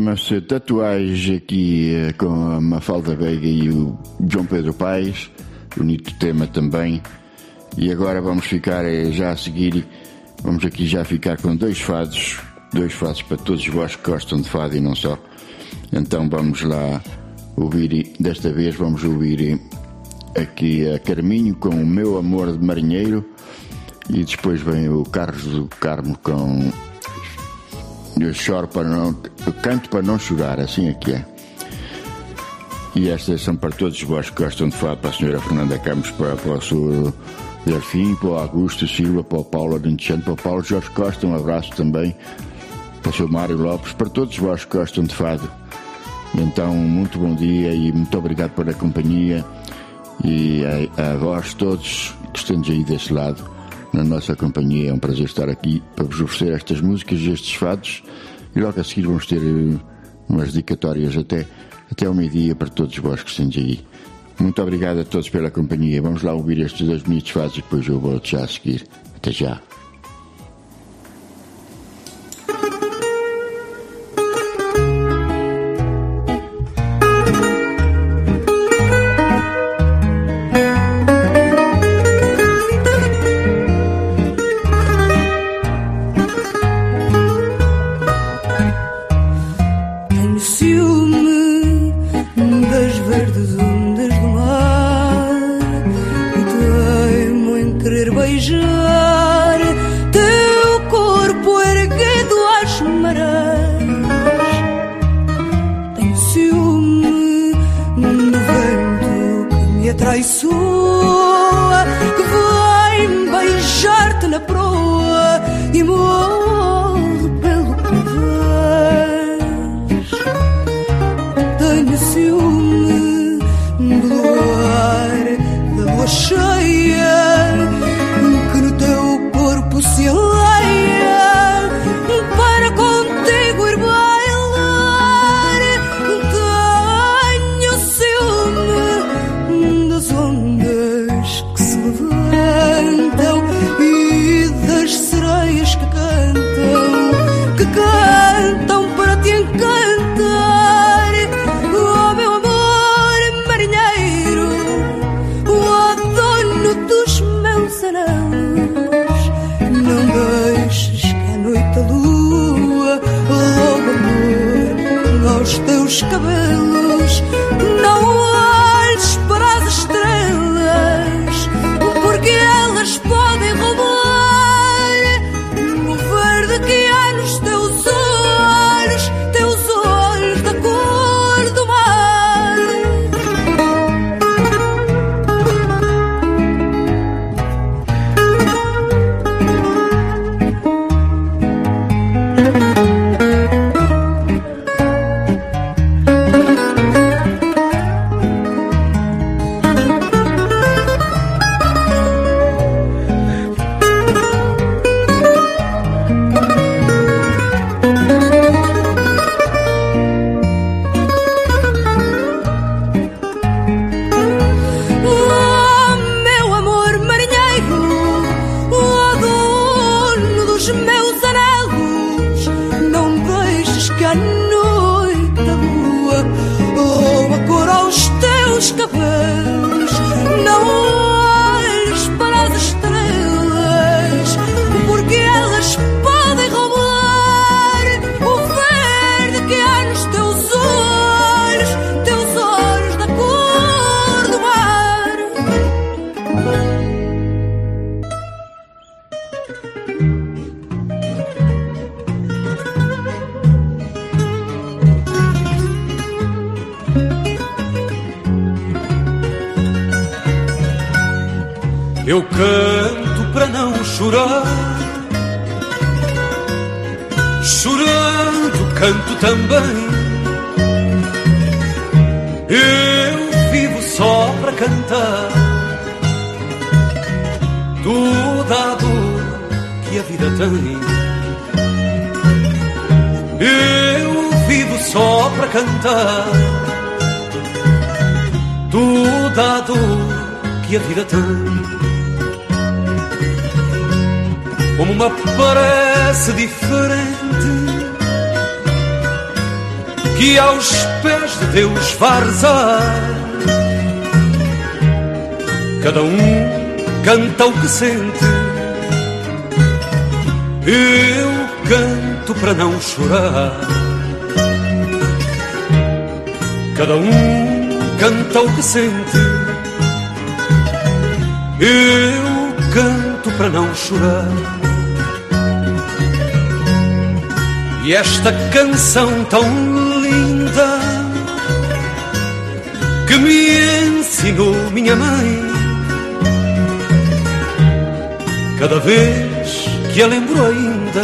Chama-se Tatuagem aqui eh, com a Mafalda Veiga e o João Pedro Paes. Bonito tema também. E agora vamos ficar eh, já a seguir. Vamos aqui já ficar com dois fados. Dois fados para todos vós que gostam de fado e não só. Então vamos lá ouvir. Desta vez vamos ouvir eh, aqui a Carminho com o meu amor de marinheiro. E depois vem o Carlos do Carmo com eu choro para não. Eu canto para não chorar, assim é que é. E estas são para todos vós que gostam de falar, para a senhora Fernanda Campos, para, para o senhor Delfim, para o Augusto Silva, para o Paulo Adentechano, para o Paulo Jorge Costa, um abraço também, para o senhor Mário Lopes, para todos vós que gostam de fado. Então, muito bom dia e muito obrigado pela companhia e a, a vós todos que estão aí desse lado na nossa companhia. É um prazer estar aqui para vos oferecer estas músicas e estes fados. E logo a seguir vamos ter eh, umas dedicatórias até, até ao meio-dia para todos vós que estão aí. Muito obrigado a todos pela companhia. Vamos lá ouvir estes dois bonitos fados e depois eu volto já a seguir. Até já. Esta canção tão linda que me ensinou minha mãe, cada vez que a lembro ainda,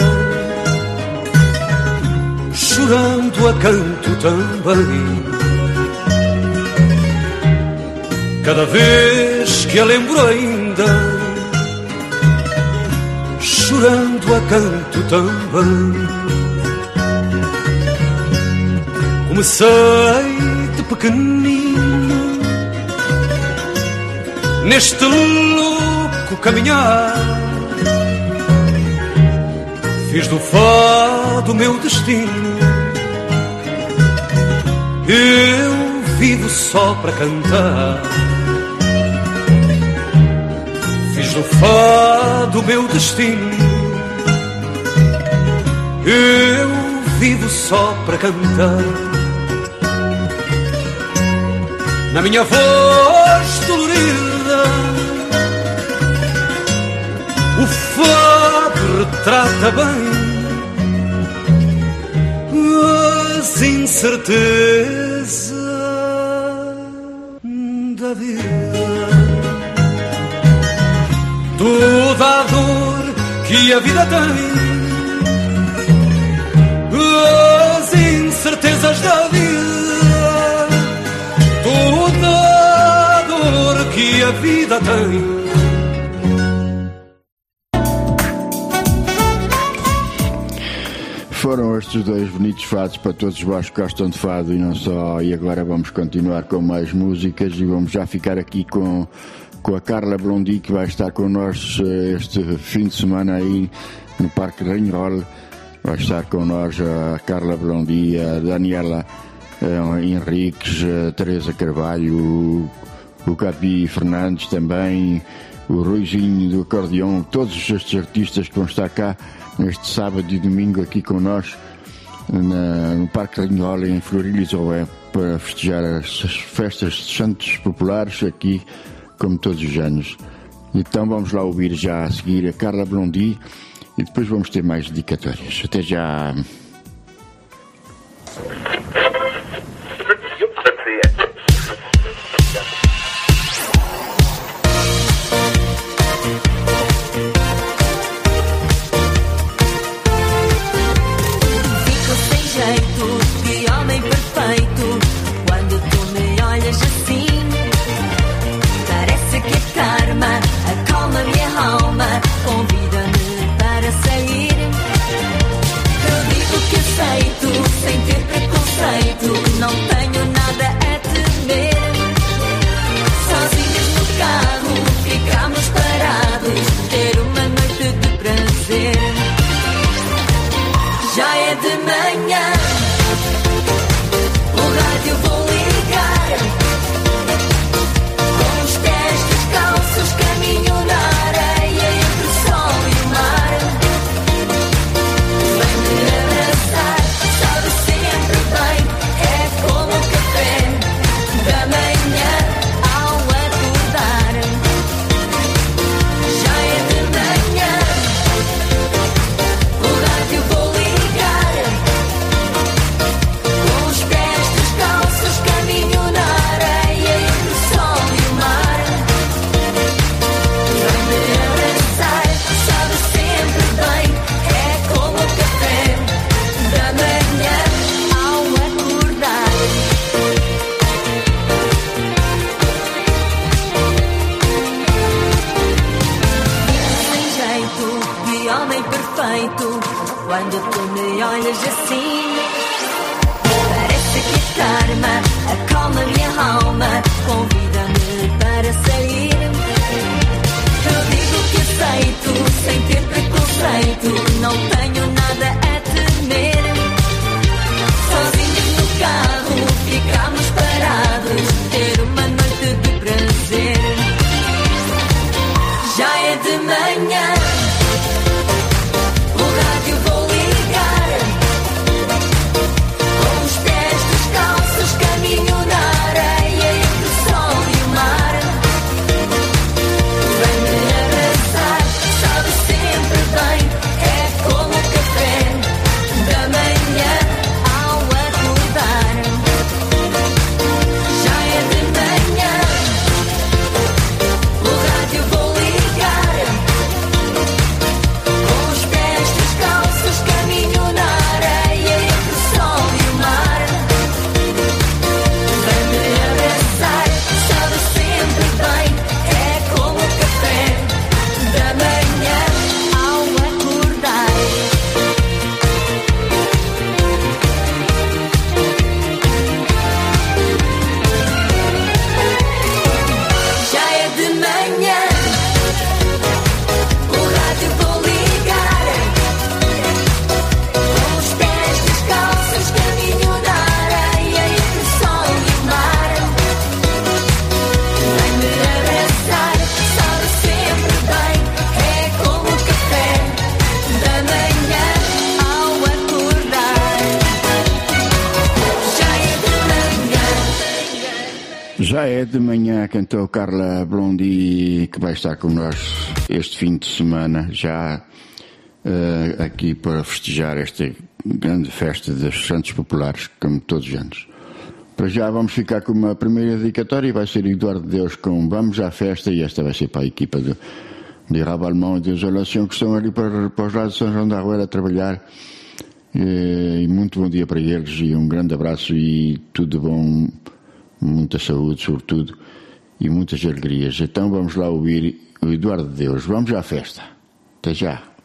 chorando a canto também. Cada vez que a lembro ainda, chorando a canto também. Comecei de pequenino Neste louco caminhar. Fiz do fado meu destino. Eu vivo só para cantar. Fiz do fado meu destino. Eu vivo só para cantar na minha voz dolorida. O fado retrata bem as incertezas da vida. Toda a dor que a vida tem, para todos vós que gostam de fado e não só. E agora vamos continuar com mais músicas e vamos já ficar aqui com, com a Carla Blondi que vai estar connosco este fim de semana aí no Parque Ranhol. Vai estar connosco a Carla Blondi, a Daniela eh, Henriques, a Teresa Carvalho, o Gabi Fernandes também, o Ruizinho do acordeão, todos estes artistas que vão estar cá neste sábado e domingo aqui connosco na, no Parque Ranhola em Florilhas Oé para festejar as festas de santos populares aqui como todos os anos. Então vamos lá ouvir já a seguir a Carla Blondi e depois vamos ter mais dedicatórias. Até já. Não tenho estar connosco este fim de semana, já uh, aqui para festejar esta grande festa dos Santos Populares, como todos os anos. Para já vamos ficar com uma primeira dedicatória e vai ser Eduardo Deus com Vamos à Festa e esta vai ser para a equipa de, de Rabalmão e de Isolação que estão ali para, para os lados de São João da Arruela a trabalhar. E, e muito bom dia para eles e um grande abraço e tudo bom, muita saúde sobretudo e muitas alegrias. Então vamos lá ouvir o Eduardo Deus. Vamos à festa. Até já.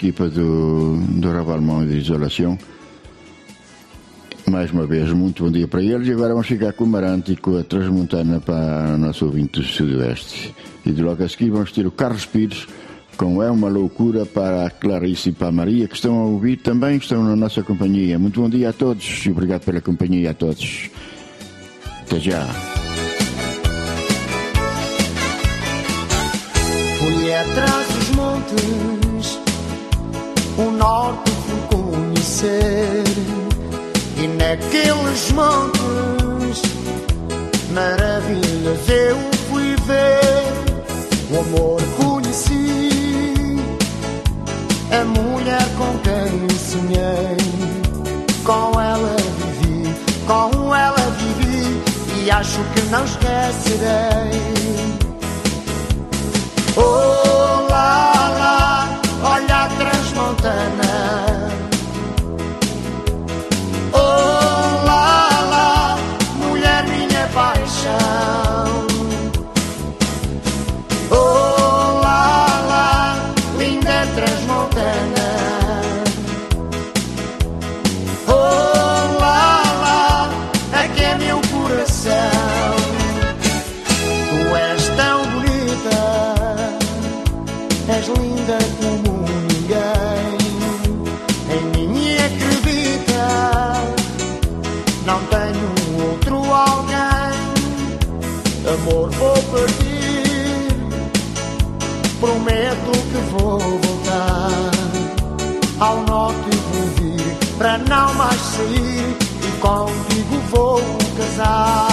Equipa do, do Ravalmão de Isolação. Mais uma vez, muito bom dia para eles. E agora vamos ficar com o Marante e com a Transmontana para o nosso ouvinte do Sudoeste. E de logo a seguir vamos ter o Carlos Pires com É uma Loucura para a Clarice e para a Maria, que estão a ouvir também, estão na nossa companhia. Muito bom dia a todos e obrigado pela companhia a todos. Até já. Fui atrás dos montes, o norte fui conhecer. E naqueles montes, maravilhas eu fui ver. O amor conheci, a mulher com quem sonhei. Com ela vivi, com ela vivi, e acho que não esquecerei. Oh, para não mais sair, e contigo vou casar.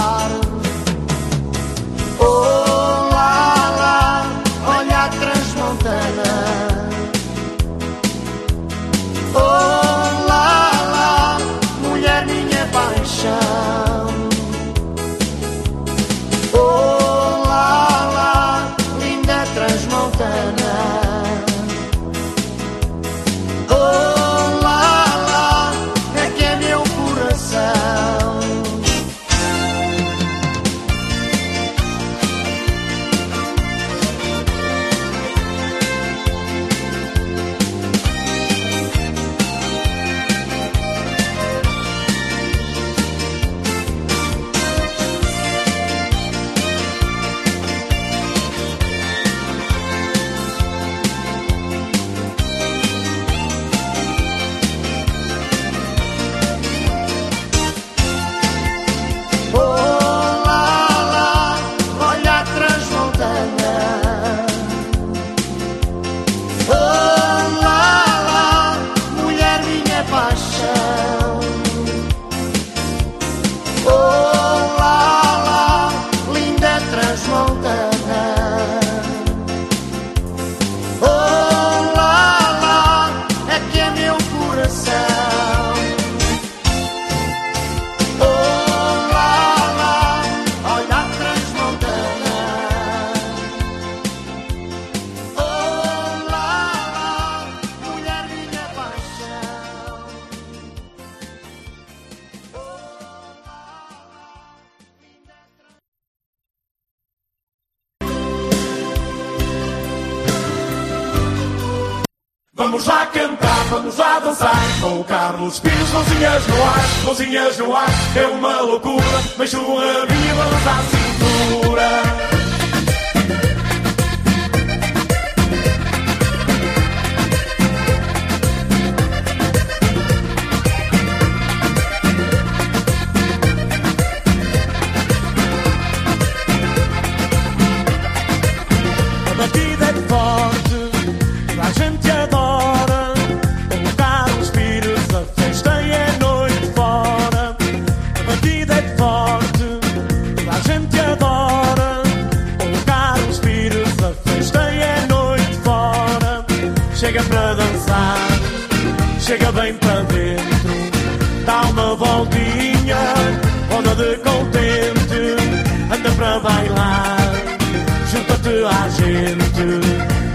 a gente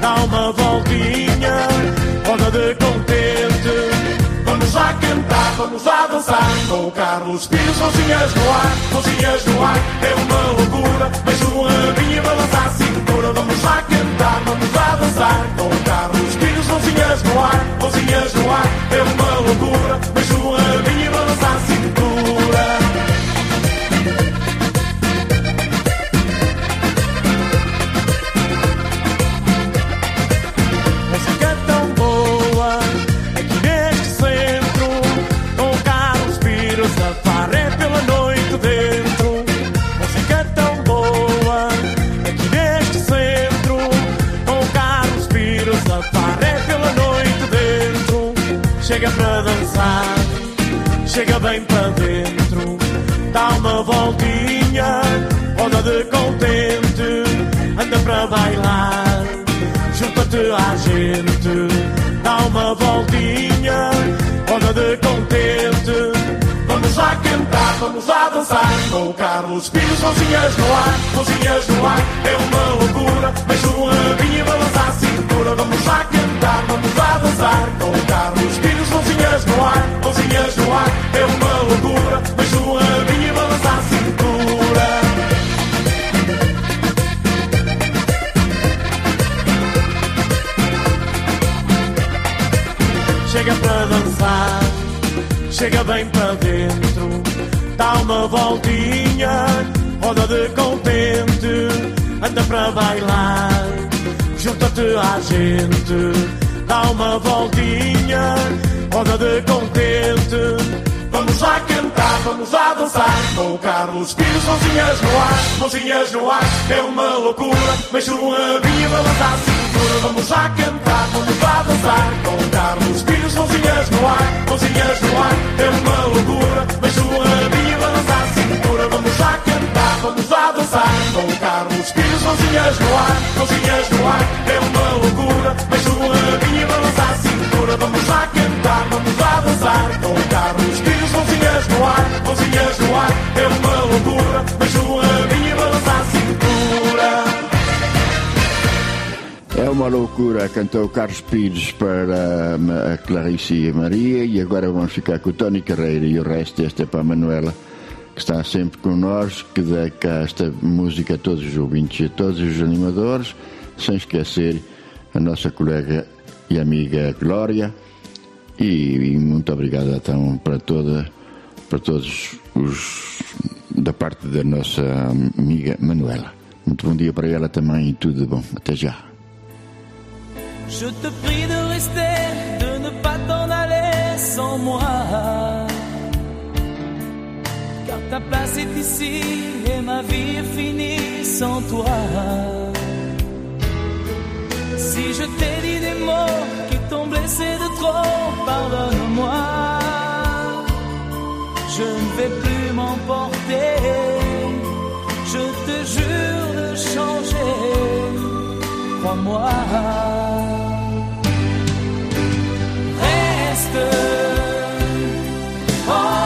dá uma voltinha, roda de contente. Vamos lá cantar, vamos lá dançar com o Carlos Pires, mãozinhas no ar, mãozinhas no ar. É uma loucura, mas o rabinho balança a cintura. Vamos lá cantar, vamos lá dançar com o Carlos Pires, mãozinhas no ar, mãozinhas no ar. É uma chega bem para dentro, dá uma voltinha, roda de contente, anda para bailar, junta-te à gente, dá uma voltinha, roda de contente. Vamos lá cantar, vamos lá dançar Com Carlos Pires, mãozinhas no ar Mãozinhas no ar, é uma loucura Mas um rabinho e balança a cintura. Vamos lá cantar, vamos lá dançar Com Carlos Pires, mãozinhas no ar no ar, é uma loucura Mas um rabinho e balança a cintura Chega para dançar chega bem para dentro, dá uma voltinha, roda de contente, anda para bailar, junta-te à gente, dá uma voltinha, roda de contente. Vamos lá cantar, vamos lá dançar. Com o Carlos Pires, mãozinhas no ar Mãozinhas no ar, é uma loucura Mexe um rabinho, balança a cintura. Vamos lá cantar, vamos lá dançar. Com o Carlos Pires, mãozinhas no ar Mãozinhas no ar, é uma loucura Mexe um rabinho, balança a cintura. Vamos lá cantar, vamos lá dançar. Com o Carlos Pires, mãozinhas no ar Mãozinhas no ar, é uma loucura Mexe um rabinho, balança a cintura. Vamos lá cantar, vamos lá dançar Com o Carlos Pires, mãozinhas no ar. Mãozinhas no ar, é uma loucura. Mexe um rabinho, balança a cintura. É uma loucura, cantou Carlos Pires para hum, a Clarice e a Maria. E agora vamos ficar com o Tony Carreira e o resto este é para a Manuela que está sempre connosco, que dá cá esta música a todos os ouvintes e a todos os animadores, sem esquecer a nossa colega e amiga Glória e, e muito obrigado então para toda para todos os da parte da nossa amiga Manuela. Muito bom dia para ela também e tudo de bom. Até já. Je te prie de rester, de ne pas t'en aller sans moi. Car ta place est ici et ma vie est finie sans toi. Si je t'ai dit des mots qui blessé de trop, pardonne-moi. Je ne vais plus m'emporter. Je te jure de changer. Crois-moi. Reste. Oh,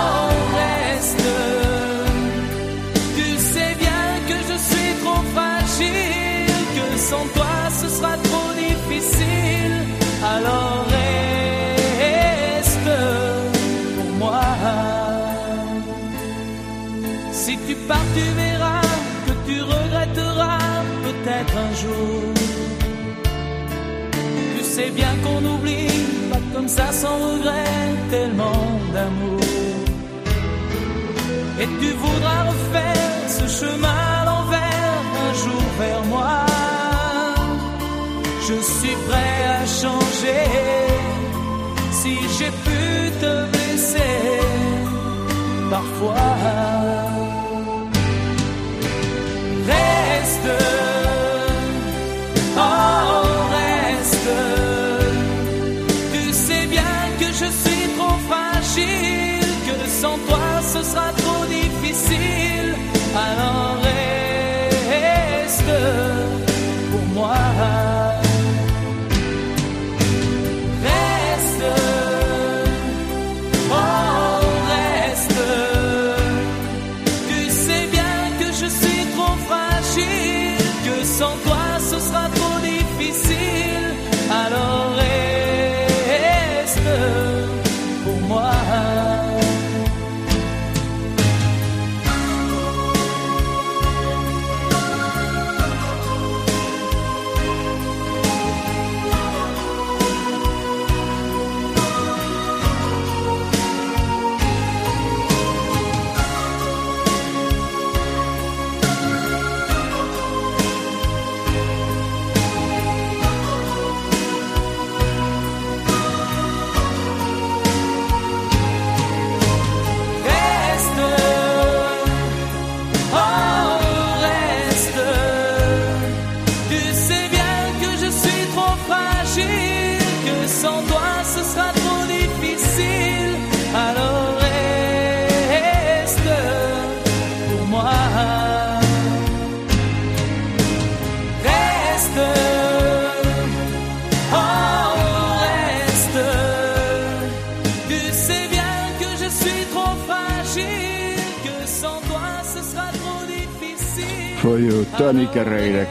pas comme ça sans regret tellement d'amour. Et tu voudras refaire ce chemin à l'envers un jour vers moi. Je suis prêt à changer si j'ai pu te blesser parfois. Reste,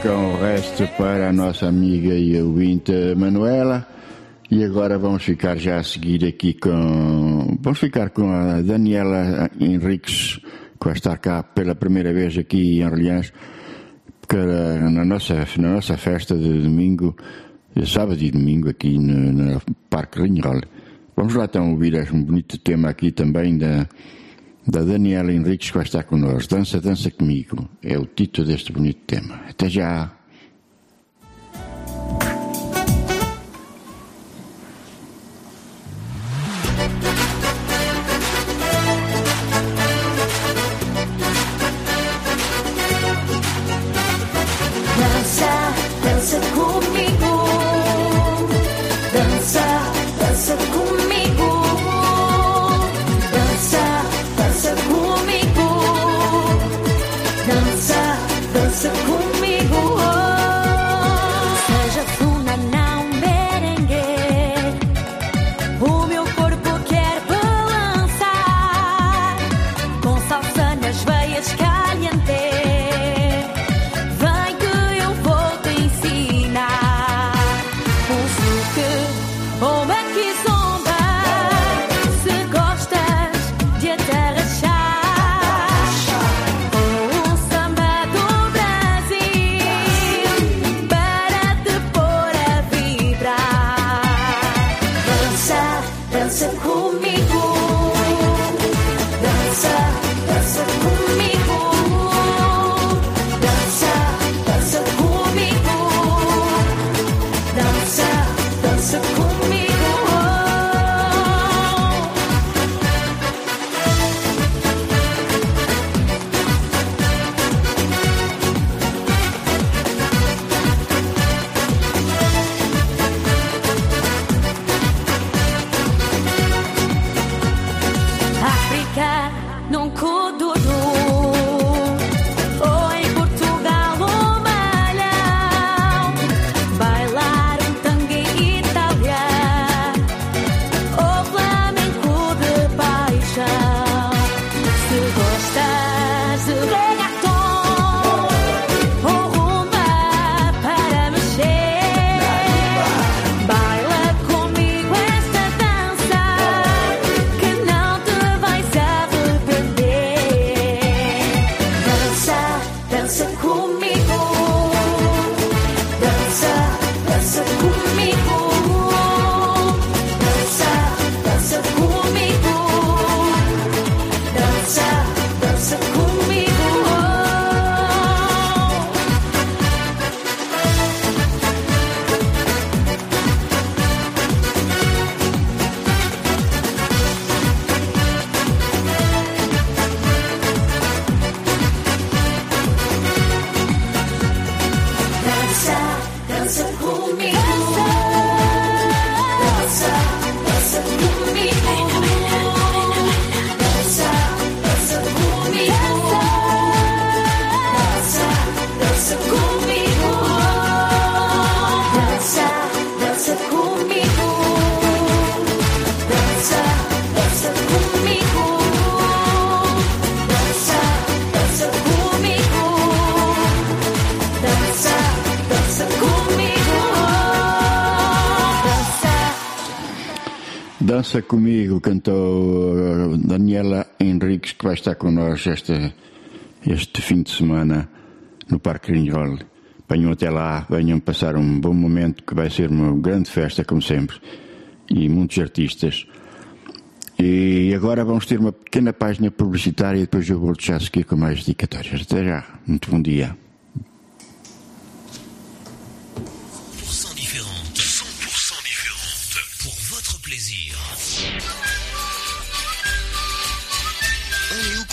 Carreira com o resto para a nossa amiga e ouvinte Manuela. E agora vamos ficar já a seguir aqui com. Vamos ficar com a Daniela Henriques, que vai estar cá pela primeira vez aqui em Orleans, era na nossa, na nossa festa de domingo, sábado e domingo, aqui no, no Parque Rinhol. Vamos lá então ouvir um bonito tema aqui também da, da Daniela Henriques, que vai estar connosco. Dança, dança comigo. É o título deste bonito tema. Até já. Connosco este, este fim de semana no Parque Rinhol. Venham até lá, venham passar um bom momento, que vai ser uma grande festa, como sempre, e muitos artistas. E agora vamos ter uma pequena página publicitária e depois eu volto já seguir com mais dedicatórias. Até já. Muito bom dia.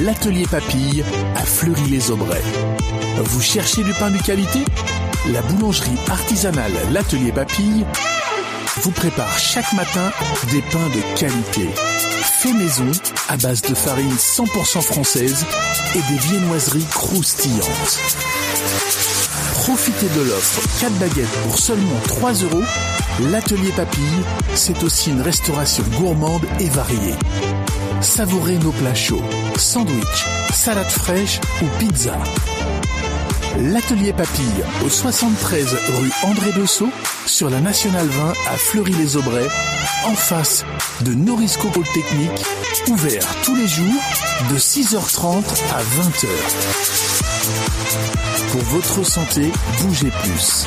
L'atelier Papille à Fleury-les-Aubrais. Vous cherchez du pain de qualité? La boulangerie artisanale L'atelier Papille vous prépare chaque matin des pains de qualité. Fait maison à base de farine 100% française et des viennoiseries croustillantes. Profitez de l'offre 4 baguettes pour seulement 3 euros. L'atelier Papille, c'est aussi une restauration gourmande et variée. Savourez nos plats chauds, sandwich, salade fraîche ou pizza. L'atelier Papille au 73 rue André Dessau sur la Nationale 20 à Fleury-les-Aubrais, en face de Norisco Polytechnique, ouvert tous les jours de 6h30 à 20h. Pour votre santé, bougez plus.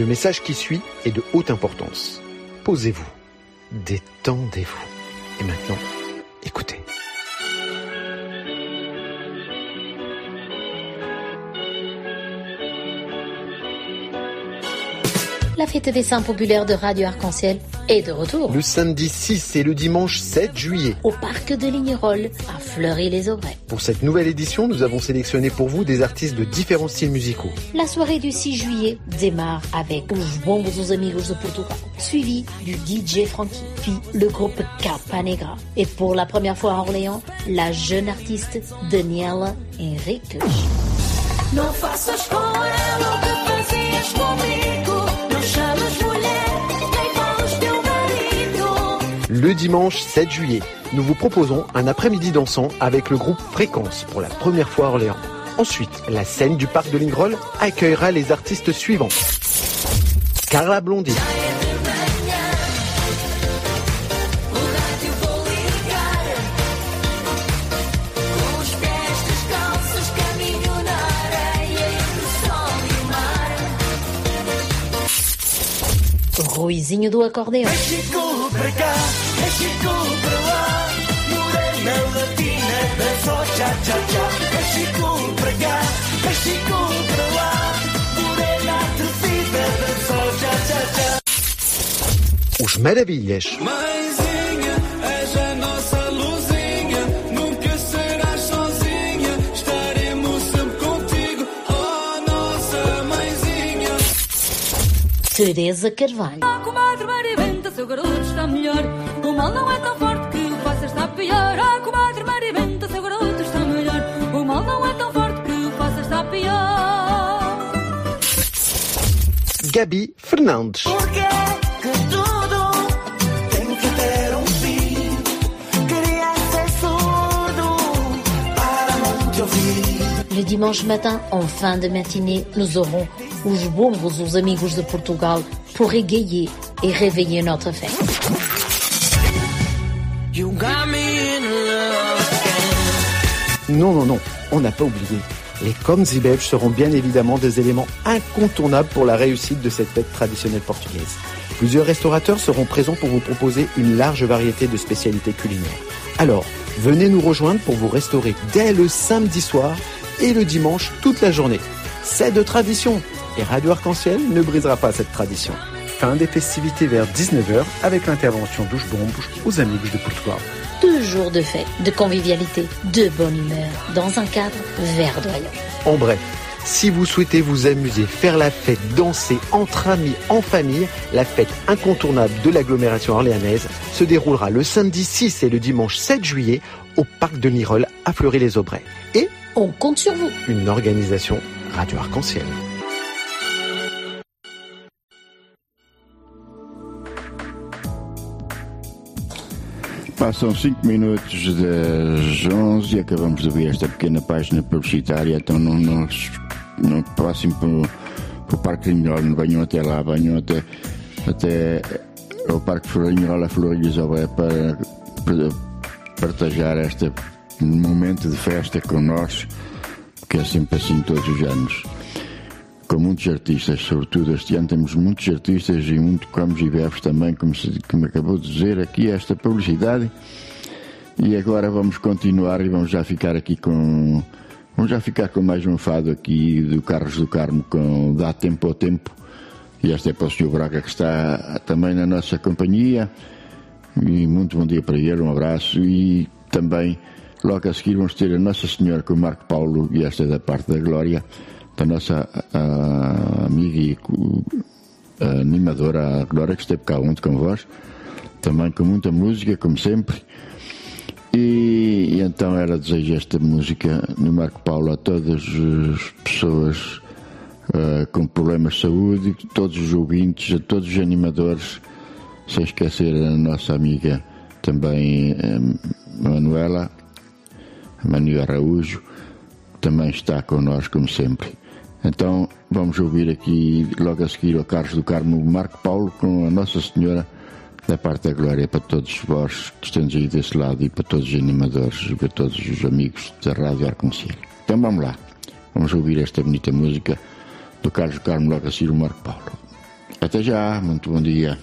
Le message qui suit est de haute importance. Posez-vous, détendez-vous. Et maintenant, écoutez. La fête des saints populaires de Radio Arc-en-Ciel est de retour. Le samedi 6 et le dimanche 7 juillet. Au parc de Lignerolles, à Fleury-les-Aubrais. Pour cette nouvelle édition, nous avons sélectionné pour vous des artistes de différents styles musicaux. La soirée du 6 juillet démarre avec Os Bons Amigos de Portugal, suivi du DJ Frankie, puis le groupe Capa Negra. Et pour la première fois à Orléans, la jeune artiste Daniela Henrique. Não faças com ela o que fazias comigo. Le dimanche 7 juillet, nous vous proposons un après-midi dansant avec le groupe Fréquence pour la première fois à Orléans. Ensuite, la scène du parc de Lingrol accueillera les artistes suivants. Carla Blondie, Ruizinho do acordeão. México para cá, México para lá. Morena latina, dançou cha cha cha. México para cá, México para lá. Morena atrevida, dançou cha cha cha. Os Maravilhas, Teresa Carvalho. Ah, comadre Maribenta, seu garoto está melhor. O mal não é tão forte que o faça estar pior. Ah, comadre Maribenta, seu garoto está melhor. O mal não é tão forte que o faça estar pior. Gabi Fernandes, Porque que tudo tem que ter um fim. Queria ser surdo para não te ouvir. Le dimanche matin, en fin de matinée, nous aurons os bombos, os amigos de Portugal, pour égayer et réveiller notre fête. Non, non, non, on n'a pas oublié. Les Coms et Belges seront bien évidemment des éléments incontournables pour la réussite de cette fête traditionnelle portugaise. Plusieurs restaurateurs seront présents pour vous proposer une large variété de spécialités culinaires. Alors, venez nous rejoindre pour vous restaurer dès le samedi soir et le dimanche toute la journée. C'est de tradition et Radio Arc-en-Ciel ne brisera pas cette tradition. Fin des festivités vers 19h avec l'intervention d'Ouche-Bombe aux Amigos de Portugal. Deux jours de fête, de convivialité, de bonne humeur, dans un cadre verdoyant. En bref, si vous souhaitez vous amuser, faire la fête, danser entre amis, en famille, la fête incontournable de l'agglomération orléanaise se déroulera le samedi 6 et le dimanche 7 juillet au parc de Nirol à Fleury-les-Aubrais. Et on compte sur vous. Une organisation Radio Arc-en-Ciel. Passam 5 minutos das 11 e acabamos de ouvir esta pequena página publicitária. Então não, não, não passem para o Parque Linhol, não venham até lá, venham até, até ao Parque Linhol, a Flores para, para partajar este momento de festa com nós, que é sempre assim todos os anos. Com muitos artistas, sobretudo este ano temos muitos artistas e muito comes e bebes também, como, se, como acabou de dizer aqui esta publicidade. E agora vamos continuar e vamos já ficar aqui com. Vamos já ficar com mais um fado aqui do Carlos do Carmo com Dá Tempo ao Tempo. E este é para o Sr. Braga que está também na nossa companhia. E muito bom dia para ele, um abraço. E também, logo a seguir, vamos ter a Nossa Senhora com o Marco Paulo, e esta é da parte da Glória, da nossa a, amiga e a, animadora, a Glória, que esteve cá ontem com vós. Também com muita música, como sempre. E, e, então ela deseja esta música no Marco Paulo a todas as pessoas uh, com problemas de saúde, todos os ouvintes, a todos os animadores, sem esquecer a nossa amiga também um, Manuela, Manuel Araújo, também está connosco como sempre. Então vamos ouvir aqui logo a seguir ao Carlos do Carmo Marco Paulo com a Nossa Senhora da parte da glória para todos vós que estão aí desse lado e para todos os animadores e para todos os amigos da Rádio Arconcilho. Então vamos lá, vamos ouvir esta bonita música do Carlos do Carmo logo a seguir o Marco Paulo. Até já, muito bom dia.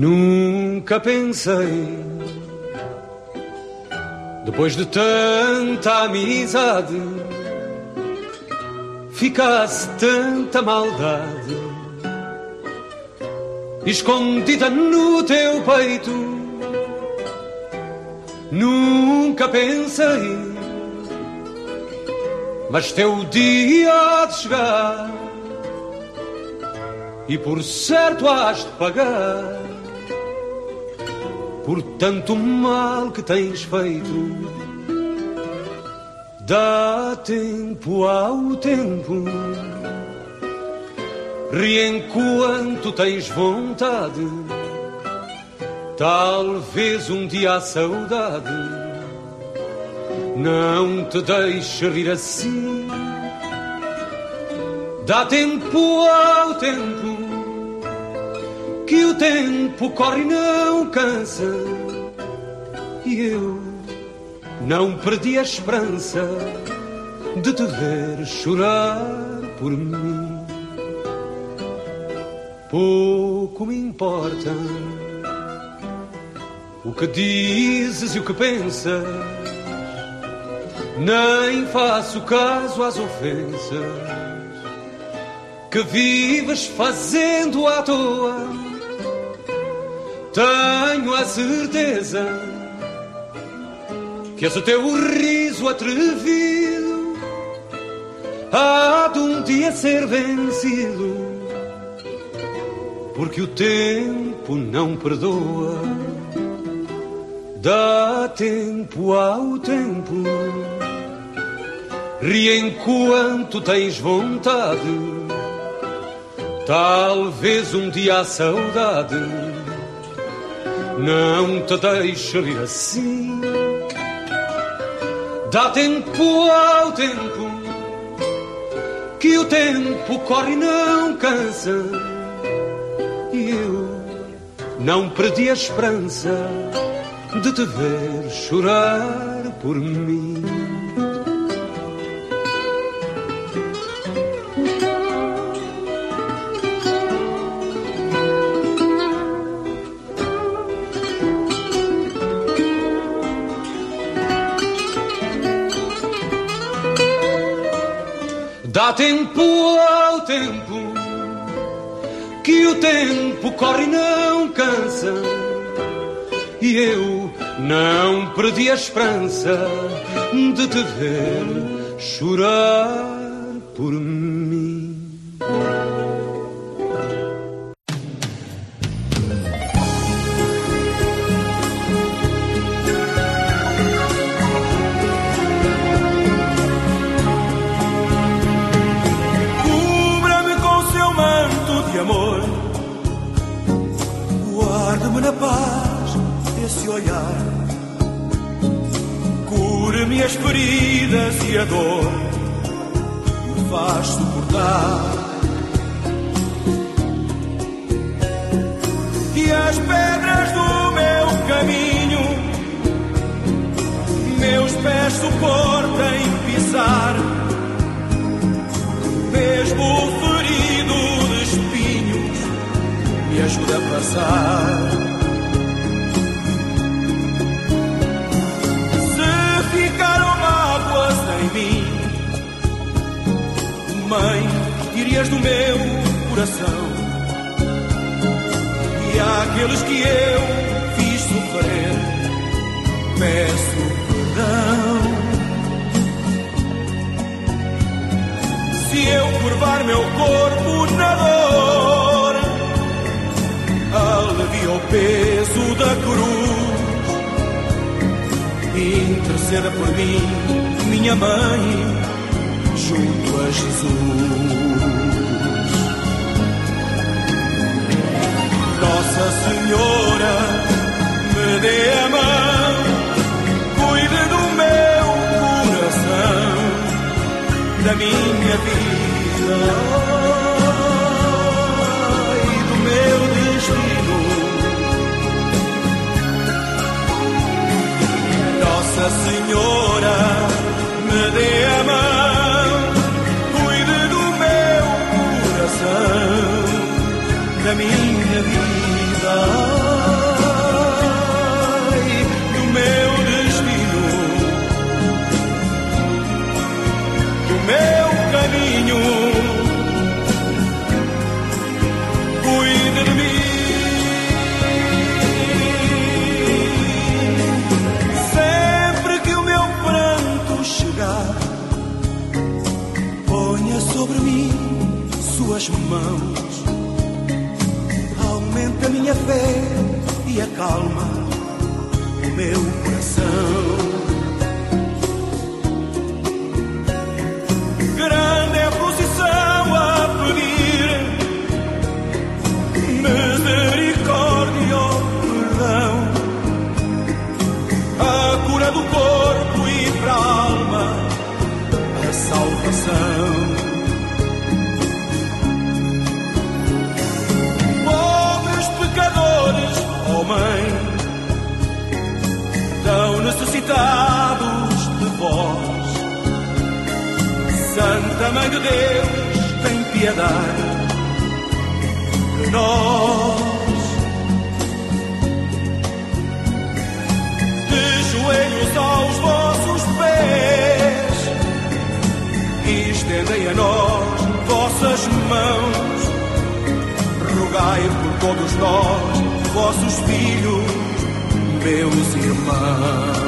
Nunca pensei, depois de tanta amizade, ficasse tanta maldade escondida no teu peito. Nunca pensei, mas teu dia há de chegar e por certo has de pagar por tanto mal que tens feito. Dá tempo ao tempo, ri enquanto tens vontade. Talvez um dia a saudade não te deixe rir assim. Dá tempo ao tempo que o tempo corre e não cansa. E eu não perdi a esperança de te ver chorar por mim. Pouco me importa o que dizes e o que pensas, nem faço caso às ofensas que vives fazendo à toa tenho a certeza que esse teu riso atrevido há de um dia ser vencido, porque o tempo não perdoa. Dá tempo ao tempo, ri enquanto tens vontade. Talvez um dia a saudade não te deixe rir assim. Dá tempo ao tempo, que o tempo corre e não cansa. E eu não perdi a esperança de te ver chorar por mim. Dá tempo ao tempo, que o tempo corre e não cansa. E eu não perdi a esperança de te ver chorar por mim. Olhar. Cure-me as feridas e a dor. Me faz suportar. E as pedras do meu caminho, meus pés suportem pisar mesmo ferido de espinhos, me ajuda a passar. Mim, mãe, tirias do meu coração. E àqueles que eu fiz sofrer, peço perdão. se eu curvar meu corpo na dor, alivia o peso da cruz, interceda por mim, minha mãe, junto a Jesus. Nossa Senhora, me dê a mão, cuide do meu coração da minha vida. Nossa Senhora, dê a mão, cuide do meu coração, da minha vida suas mãos. Aumenta minha fé e acalma o meu coração. Mãe de Deus, tem piedade de nós. De joelhos aos vossos pés, estendei a nós vossas mãos. Rogai por todos nós, vossos filhos, meus irmãos.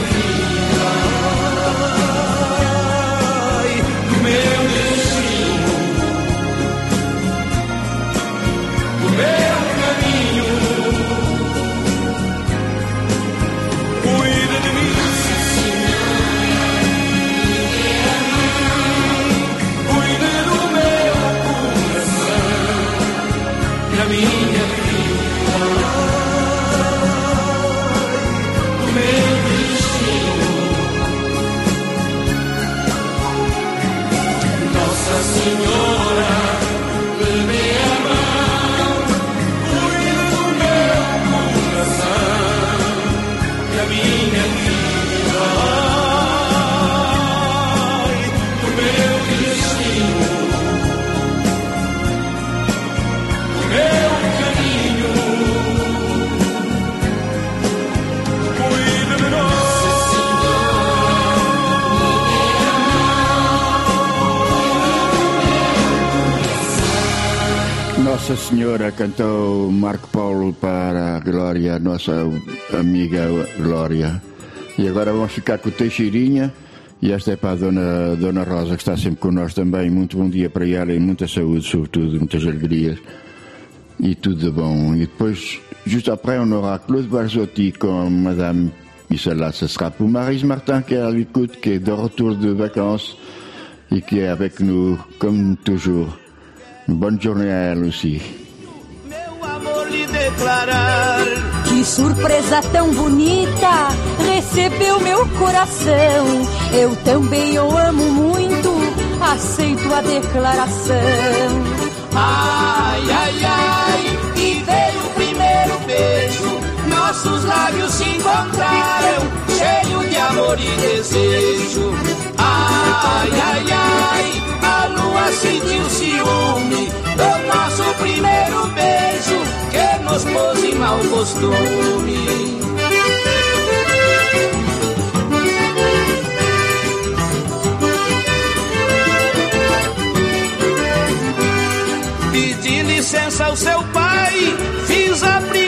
Nossa Senhora cantou Marco Paulo para a Glória, a nossa amiga Glória. E agora vamos ficar com o Teixeirinha. E esta é para a Dona, Dona Rosa, que está sempre connosco também. Muito bom dia para ela e muita saúde, sobretudo, muitas alegrias. E tudo de bom. Et depois, juste après, on aura Claude Barzotti com Madame, et ce sera pour Marise Martin qui est à l'écoute, qui est de retour de vacances et qui est avec nous, comme toujours. Journée à elle aussi. amor lhe declarar. Que surpresa tão bonita recebeu meu coração. Eu também o amo muito, aceito a declaração. Ai, ai, ai, e veio o primeiro beijo. Nossos lábios se encontraram, cheio de amor e desejo. Ai, ai, ai, sentiu ciúme do nosso primeiro beijo que nos pôs em mau costume. Pedi licença ao seu pai, fiz a primeira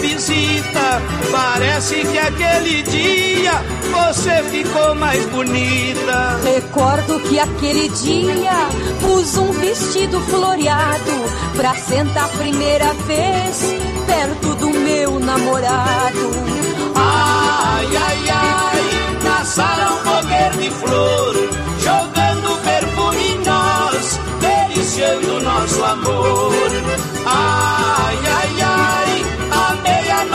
visita. Parece que aquele dia você ficou mais bonita. Recordo que aquele dia pus um vestido floreado pra sentar a primeira vez perto do meu namorado. Ai, ai, ai, na sala um fogueiro de flor, jogando perfume em nós, deliciando nosso amor. Ai,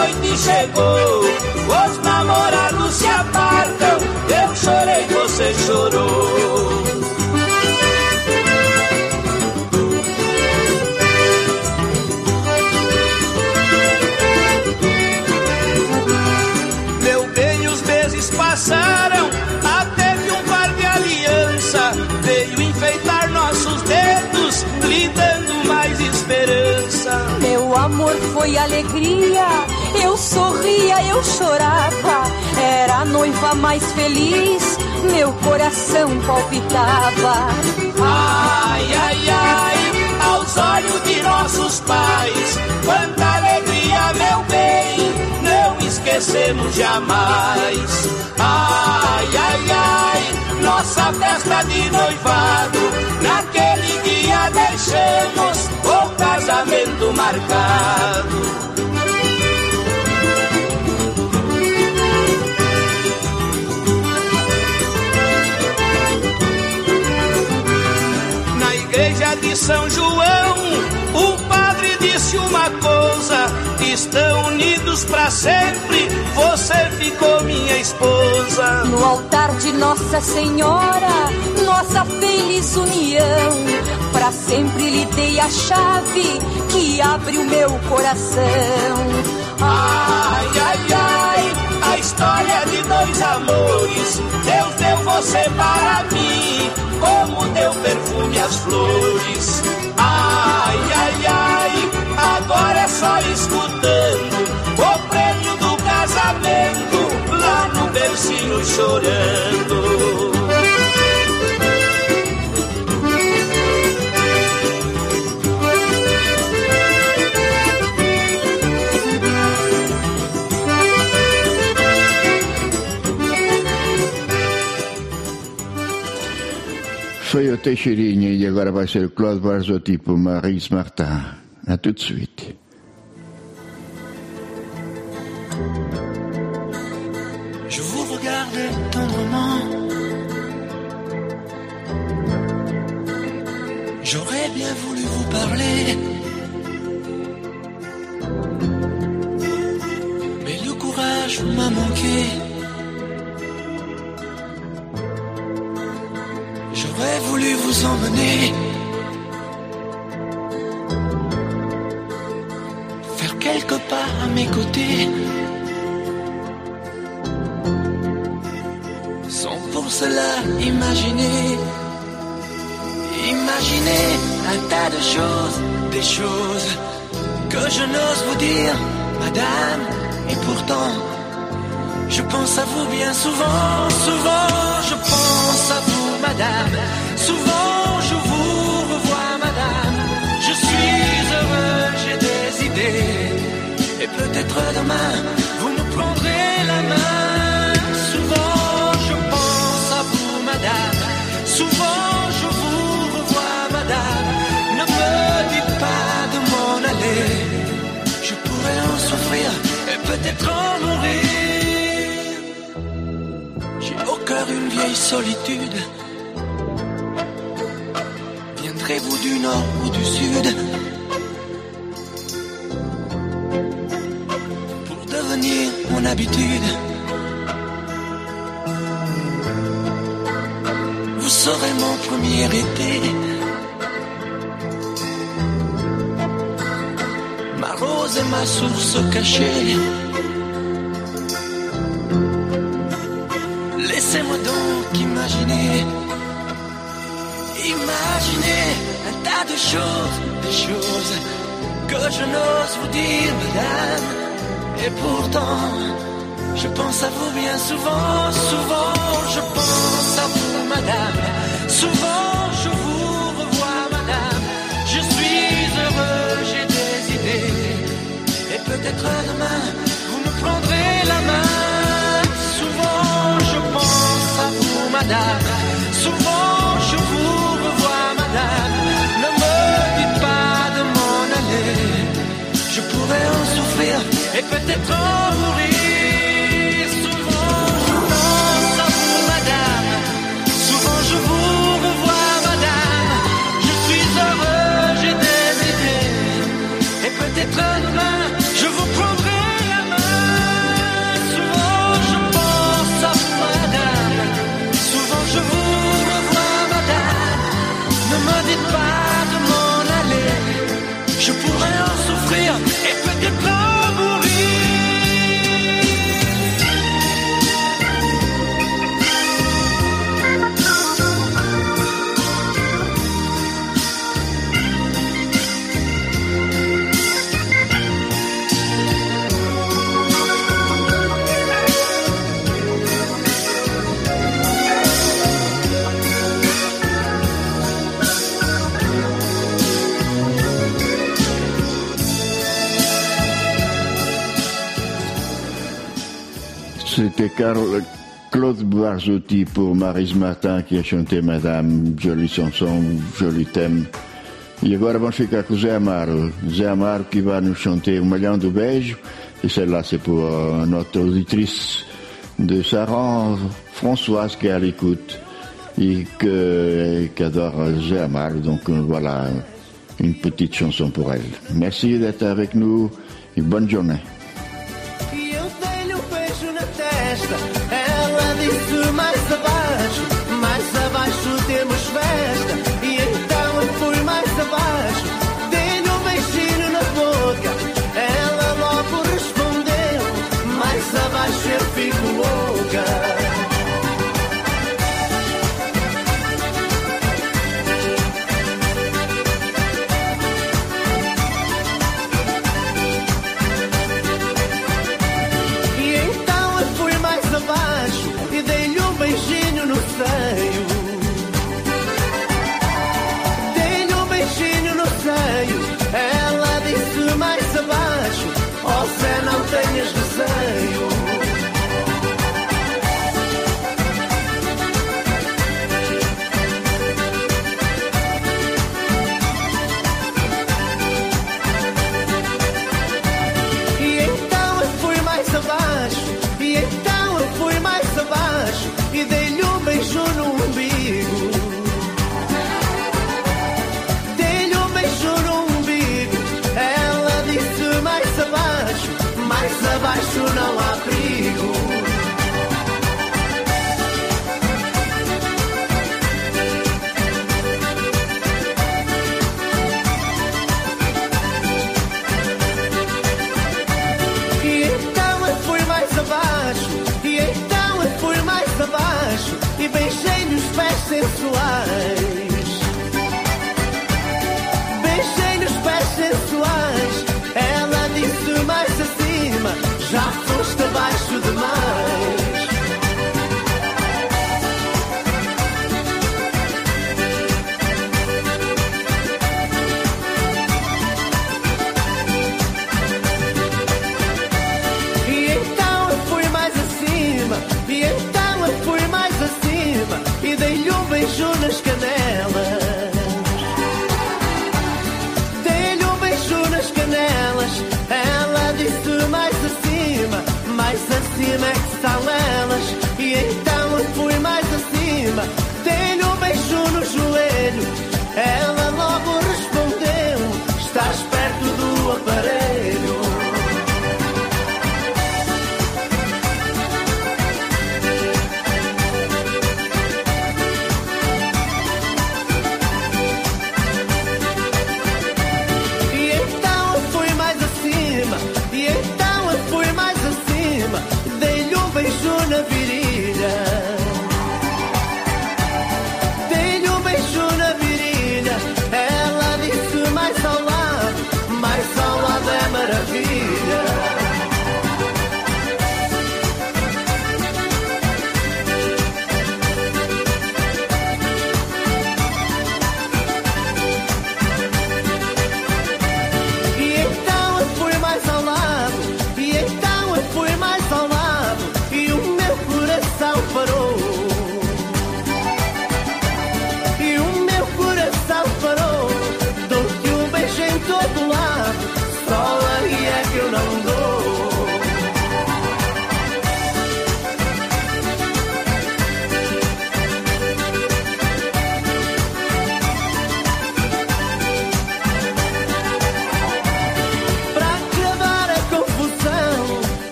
meia-noite chegou, os namorados se apartam, eu chorei, você chorou. Meu bem, os meses passaram, até que um par de aliança veio enfeitar nossos dedos, lhe dando mais esperança. Meu amor foi alegria, eu sorria, eu chorava. Era a noiva mais feliz, meu coração palpitava. Ai, ai, ai, aos olhos de nossos pais, quanta alegria, meu bem, não esquecemos jamais. Ai, ai, ai, nossa festa de noivado, naquele dia deixamos o casamento marcado. São João, o padre disse uma coisa: estão unidos para sempre. Você ficou minha esposa. No altar de Nossa Senhora, nossa feliz união. Pra sempre lhe dei a chave que abre o meu coração. Ai, ai, ai, a história de dois amores. Deus deu você para mim, como deu perfume às flores. Ai, ai, ai, agora é só escutando o prêmio do casamento lá no bercinho chorando. Foi o Teixeirinha e agora vai ser o Claude Barzotti por Marise Martin. A tout de suite. Je vous regardais tendrement. J'aurais bien voulu vous parler. Mais le courage m'a manqué. J'aurais voulu vous emmener. Faire quelques pas à mes côtés. Sans pour cela imaginer, imaginer un tas de choses, des choses que je n'ose vous dire, madame, et pourtant, je pense à vous bien souvent, souvent, je pense à vous, madame, souvent je vous revois, madame, je suis heureux peut-être demain, vous me prendrez la main. Souvent je pense à vous, madame. Souvent je vous revois, madame. Ne me dites pas de m'en aller. Je pourrais en souffrir et peut-être en mourir. J'ai au cœur une vieille solitude. Viendrez-vous du nord ou du sud pour devenir mon habitude Vous serez mon premier été. Ma rose et ma source cachée. Tas de choses, des choses que je n'ose vous dire, madame. Et pourtant, je pense à vous bien souvent, souvent, je pense à vous, madame. Souvent, je vous revois, madame. Je suis heureux, j'ai des idées. Et peut-être demain, vous me prendrez la main. Souvent, je pense à vous, madame. Peut-être en mourir. Souvent, je pense à vous, madame. Souvent, je vous revois, madame. Je suis heureux, j'ai des idées. Et peut-être demain, je vous prendrai la main. Souvent, je pense à vous, madame. Souvent, je vous revois, madame. Ne me dites pas de m'en aller. Je pourrais en C'était Carl- Claude Barzotti pour Marise Martin qui a chanté Madame, jolie chanson, joli thème. E agora vamos ficar com Zé Amaro. Zé Amaro que vai nos chanter O Malhão do Beijo. Et celle-là, c'est pour euh, notre auditrice de Saran, Françoise, qui est à l'écoute et qui adore Zé Amaro. Donc euh, voilà, une petite chanson pour elle. Merci d'être avec nous et bonne journée.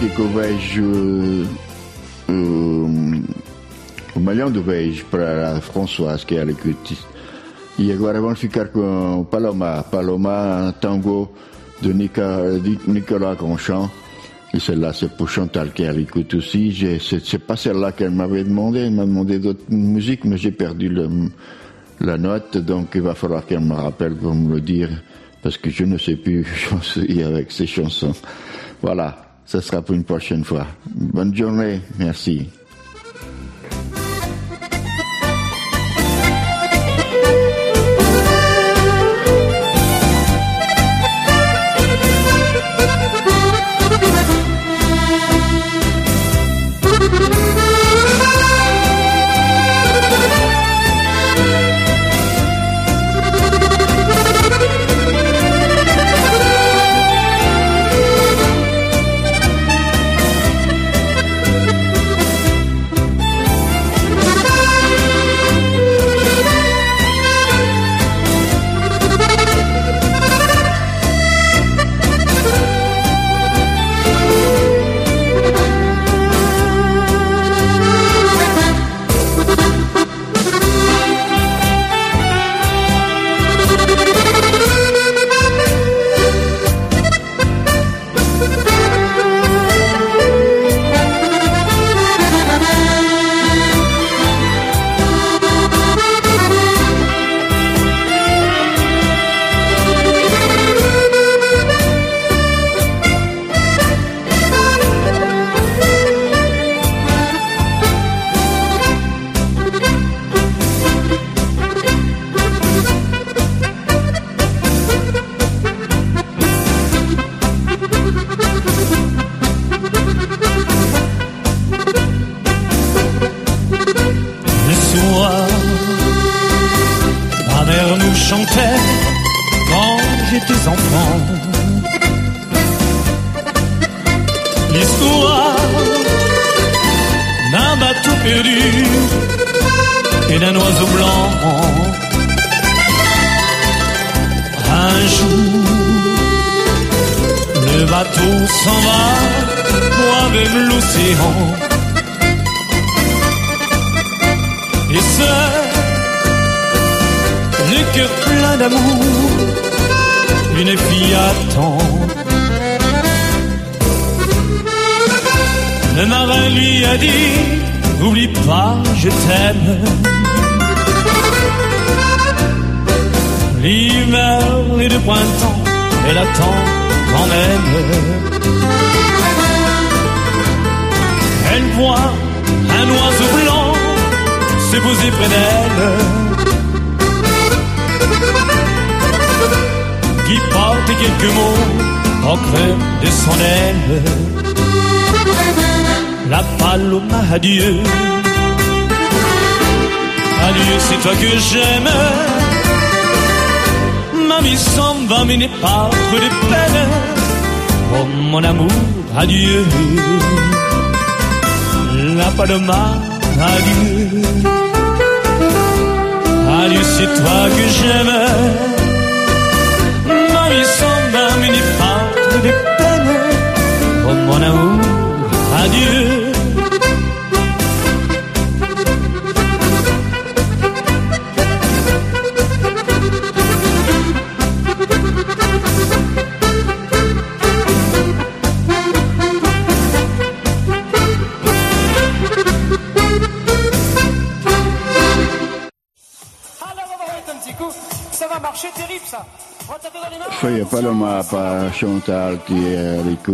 que vais o para a Françoise, que é que. E Paloma. Paloma, tango de Nicolas Grandchamp. Et celle-là, c'est pour Chantal qu'elle écoute aussi. C'est pas celle-là qu'elle m'avait demandé. Elle m'a demandé d'autres musiques, mais j'ai perdu la note. Donc il va falloir qu'elle me rappelle pour me le dire, parce que je ne sais plus chancer avec ces chansons. Voilà ce sera pour une prochaine fois. Bonne journée, merci.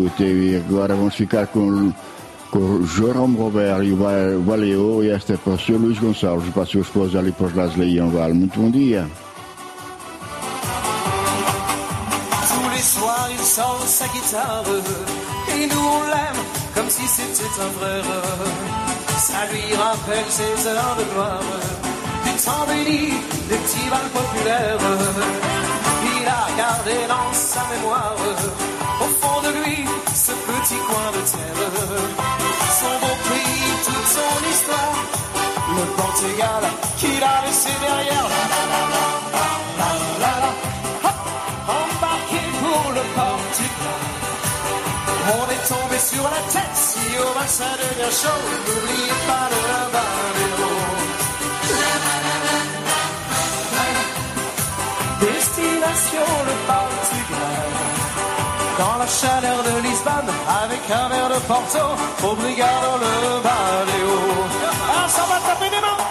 Ele teve. Agora vamos ficar com, com e o Va- Valeu. E esta é para o Sr. Luís Gonçalves e para a sua esposa ali para os lados de Leão Vale. Muito bom dia. Et nous l'aime comme si c'était un frère. Ça lui rappelle ses heures de gloire, du temps béni des petits bals populaires. Il a gardé dans sa mémoire, petit coin de terre. Son beau pays, toute son histoire, le Portugal qu'il a laissé derrière. La, la, la, la, pour le Portugal. On est tombé sur la tête, si au bas ça devient chaud, n'oubliez pas le baléo. Destination le Portugal. Chaleur de Lisbonne, avec un verre de Porto, obrigado le baléo. Ah, ça va taper des mains!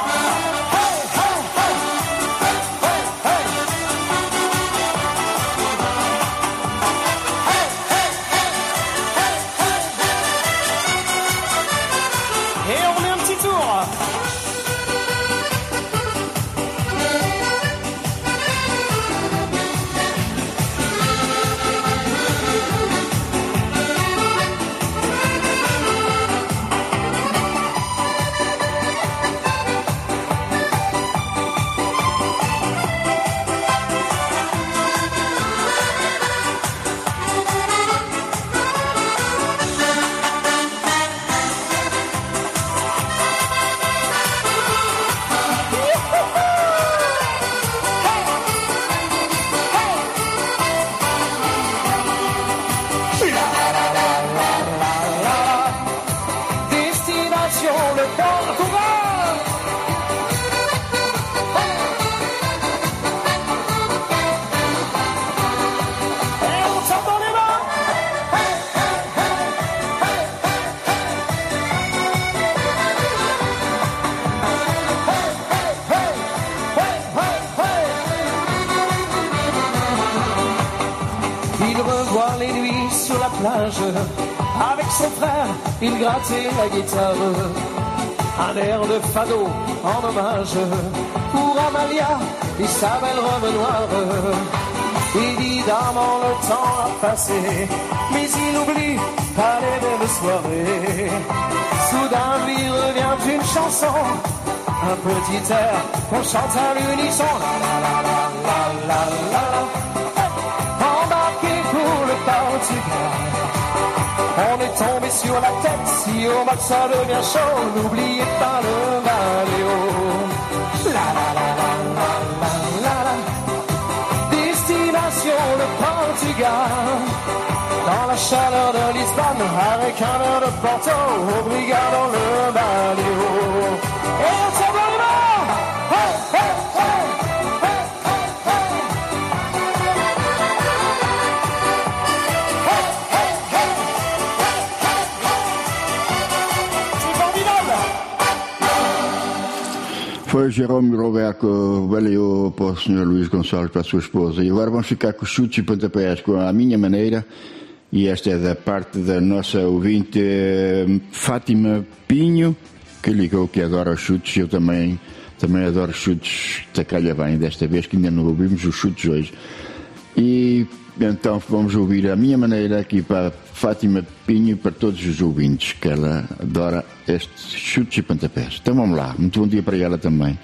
Son frère, il grattait la guitare. Un air de fado en hommage pour Amalia et sa belle robe noire. Évidemment, le temps a passé, mais il oublie pas les belles soirées. Soudain lui revient une chanson, un petit air qu'on chante à l'unisson. La la la la la la On est tombé sur la tête, si au max ça devient chaud, n'oubliez pas le maléo. La la la la la la la la. Destination le Portugal. Dans la chaleur de Lisbonne, avec un verre de Porto, obrigado le maléo. Foi Jerome Roberto Valeu para o Sr. Luís Gonçalves, para a sua esposa. E agora vamos ficar com chutes e pontapés com a minha maneira. E esta é da parte da nossa ouvinte eh, Fátima Pinho, que ligou que adora chutes. Eu também, também adoro chutes. Tacalha bem desta vez, que ainda não ouvimos os chutes hoje. E então vamos ouvir a minha maneira aqui para Fátima Pinho e para todos os ouvintes, que ela adora estes chutes e pontapés. Então vamos lá. Muito bom dia para ela também.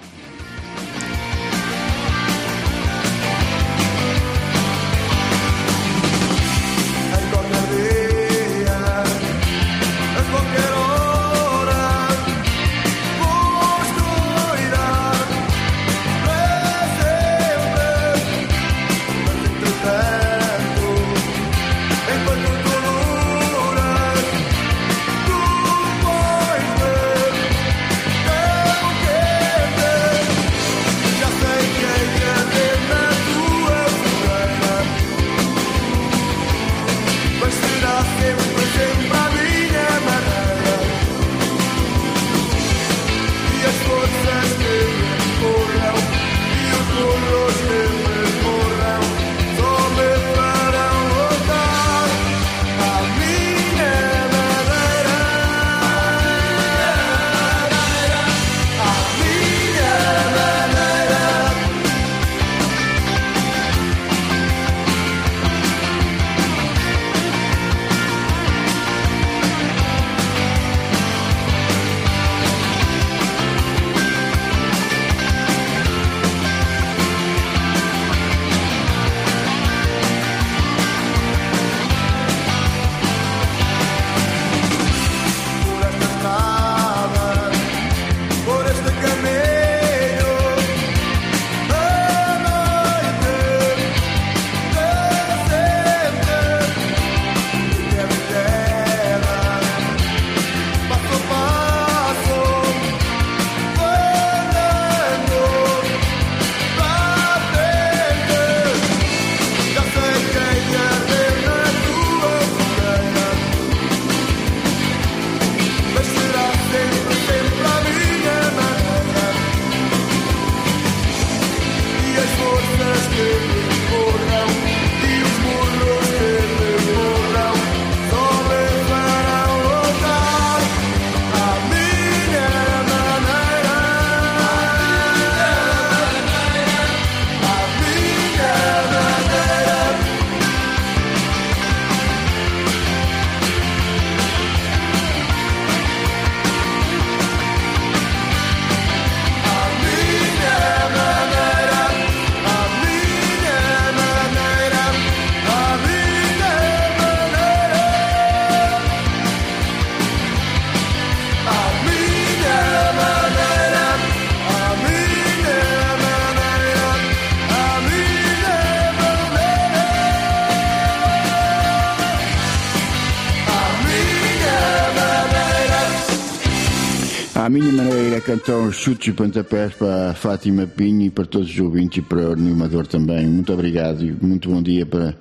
Uns chutes e pontapés para a Fátima Pinho e para todos os ouvintes e para o animador também. Muito obrigado e muito bom dia para,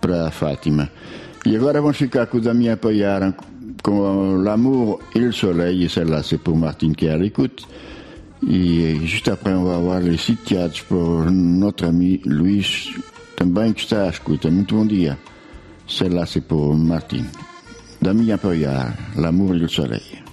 para a Fátima. E agora vamos ficar com o Damien Payar com L'amour et le soleil, et celle-là c'est pour Martine qui l'écoute. Et juste après, on va avoir les sitiados pour notre ami Luís, também que está à escuta. Muito bom dia. Celle-là c'est pour Martine. Damien Payar, L'amour et le soleil.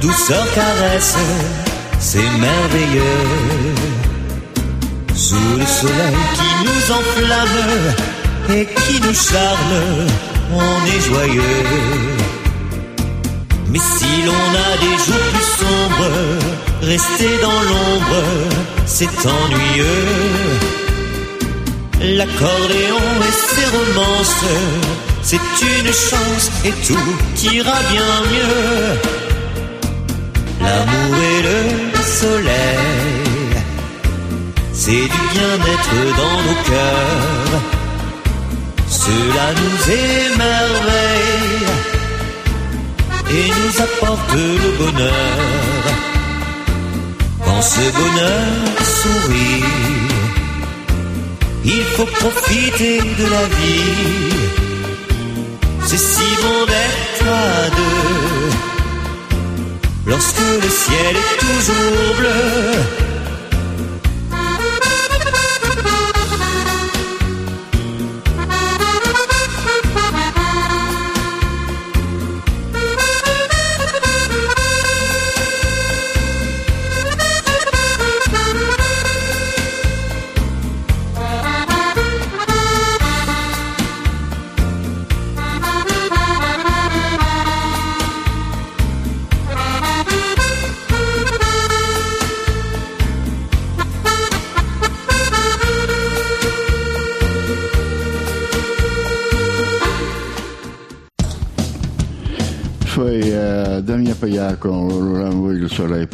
Douceur caresse, c'est merveilleux. Sous le soleil qui nous enflamme et qui nous charme, on est joyeux. Mais si l'on a des jours plus sombres, rester dans l'ombre, c'est ennuyeux. L'accordéon et ses romances, c'est une chance et tout ira bien mieux. L'amour et le soleil, c'est du bien-être dans nos cœurs. Cela nous émerveille et nous apporte le bonheur. Quand ce bonheur sourit, il faut profiter de la vie. C'est si bon d'être lorsque le ciel est toujours bleu.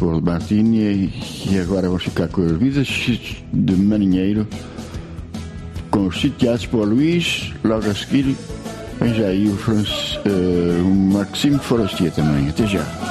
Por Martini e agora vamos ficar com as vidas de Marinheiro com os sitiados por Luís, logo a seguir vem já aí o, Francis, uh, o Maxime Forestier também. Até já.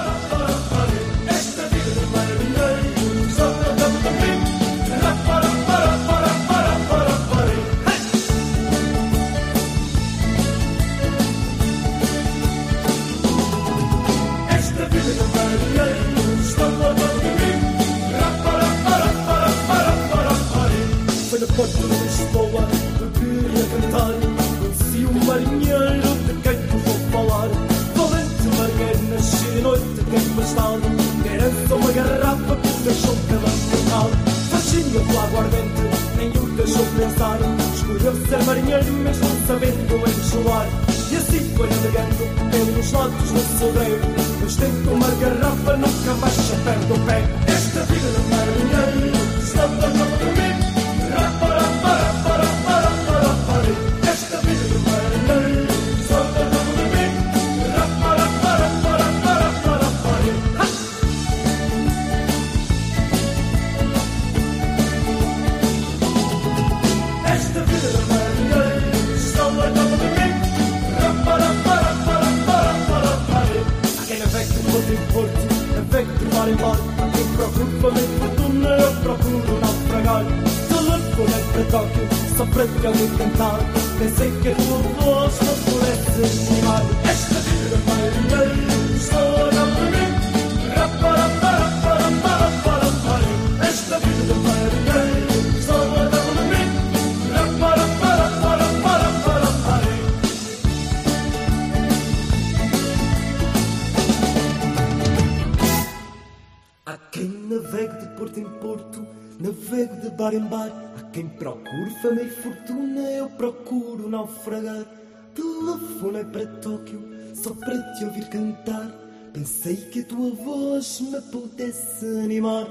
Quem procure fama e fortuna, eu procuro naufragar. Telefonei para Tóquio, só para te ouvir cantar. Pensei que a tua voz me pudesse animar.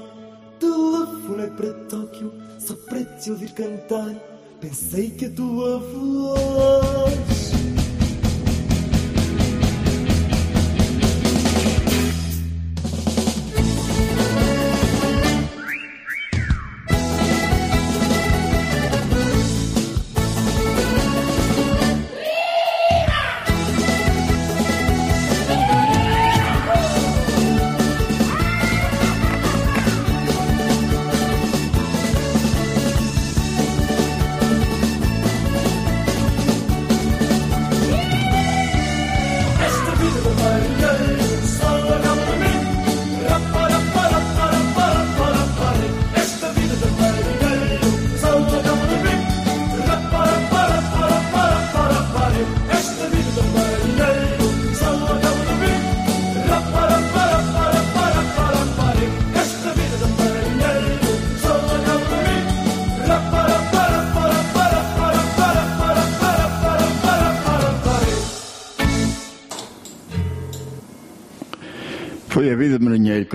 Telefonei para Tóquio, só para te ouvir cantar. Pensei que a tua voz. Pojawiły mnie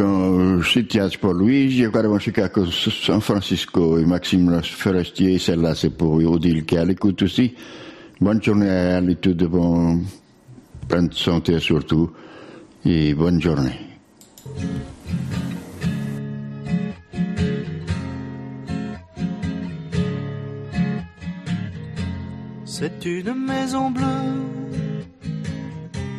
szytiać po Luigi, kiedyś Chicago, San Francisco e i Maxim Las Forestier, celle-là c'est pour Odile qui l'écoute aussi. Bonne journée à l'étude, bon, bonne santé surtout et bonne journée. C'est une maison bleue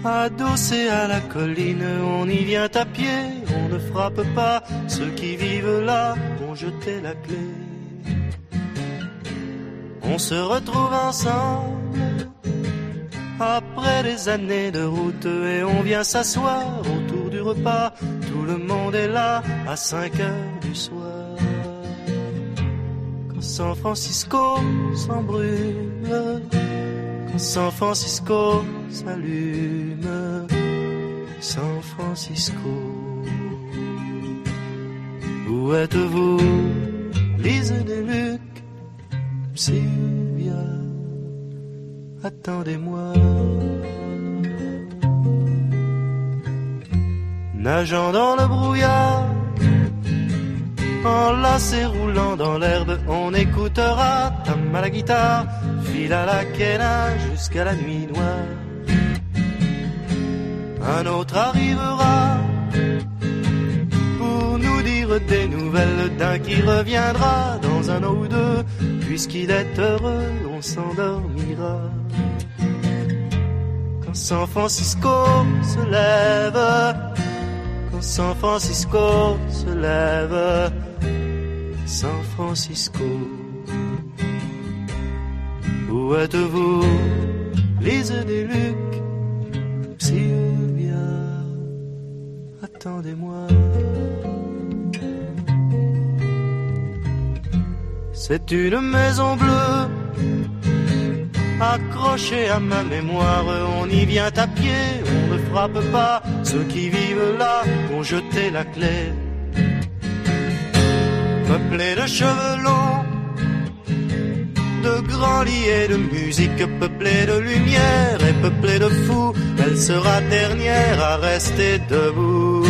adossée à la colline. On y vient à pied, on ne frappe pas. Ceux qui vivent là ont jeté la clé. On se retrouve ensemble après des années de route et on vient s'asseoir autour du repas. Tout le monde est là à 5 heures du soir. Quand San Francisco s'embrume, San Francisco s'allume, San Francisco. Où êtes-vous, Lise des Luc, Sylvia, attendez-moi. Nageant dans le brouillard, enlacé roulant dans l'herbe, on écoutera Tam à la guitare, fil à la quena jusqu'à la nuit noire. Un autre arrivera pour nous dire des nouvelles d'un qui reviendra dans un an ou deux, puisqu'il est heureux, on s'endormira. Quand San Francisco se lève, quand San Francisco se lève, San Francisco. Où êtes-vous, Lise des Luc, Sylvia, attendez-moi. C'est une maison bleue accrochée à ma mémoire. On y vient à pied, on ne frappe pas. Ceux qui vivent là ont jeté la clé. Peuplée de cheveux longs, de grands liés de musique, peuplée de lumière et peuplée de fous. Elle sera dernière à rester debout.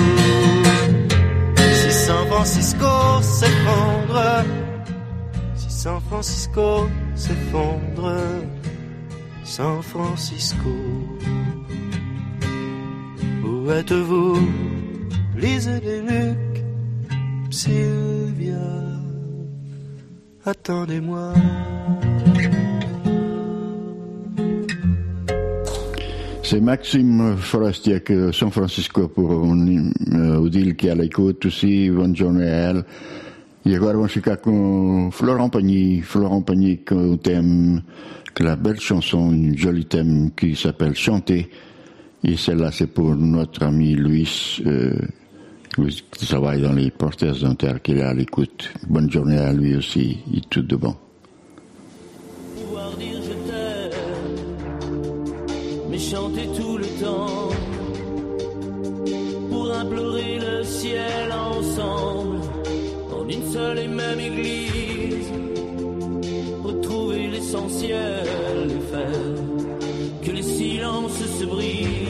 Si San Francisco s'effondre, si San Francisco s'effondre, San Francisco, où êtes-vous? Lisez les nuques, Attendez-moi. C'est Maxime Forestier de San Francisco pour euh, vous dire qui est à l'écoute aussi. Bonne journée à elle. Et vamos ficar com Florent Pagny. Florent Pagny o thème, que la belle chanson, une jolie thème qui s'appelle Chanter. Et celle-là, c'est pour notre ami Luis, euh, qui travaille dans les porteurs dentaires, qui est à l'écoute. Bonne journée à lui aussi et tout de bon. pouvoir dire je t'aime, mais chanter tout le temps, pour implorer le ciel ensemble, en une seule et même église, retrouver l'essentiel et faire que les silences se brisent.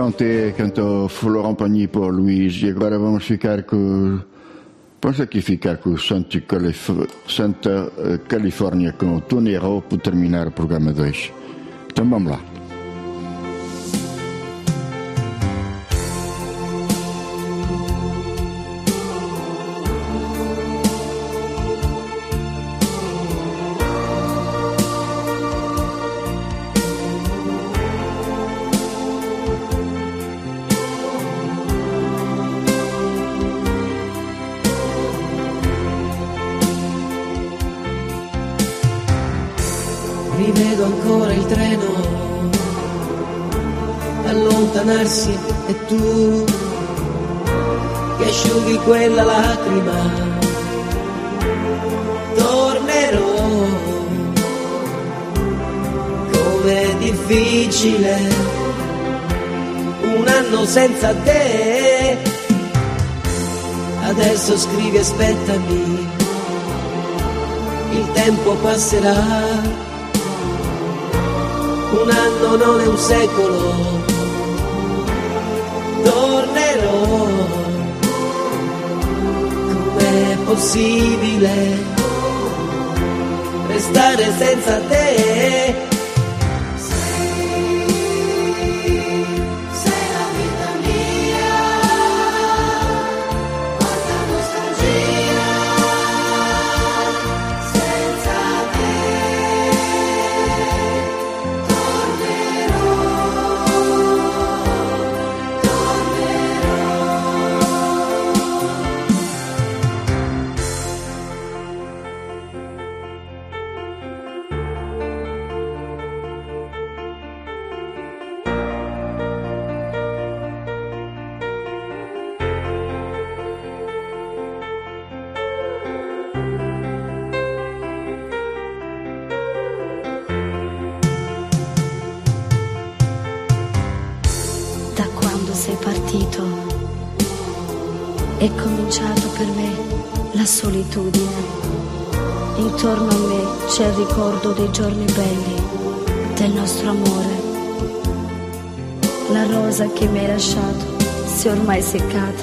Chanter cantou Florent Pagny por Luís e agora vamos ficar com. Vamos aqui ficar com Santa, Calif Santa eh, Califórnia com o Hall para terminar o programa 2. Então vamos lá. Allontanarsi e tu che asciughi quella lacrima. Tornerò. Com'è difficile un anno senza te. Adesso scrivi aspettami, il tempo passerà. Un anno non è un secolo, Possibile restare senza te? Solitudine. Intorno a me c'è il ricordo dei giorni belli, del nostro amore. La rosa che mi hai lasciato si è ormai seccata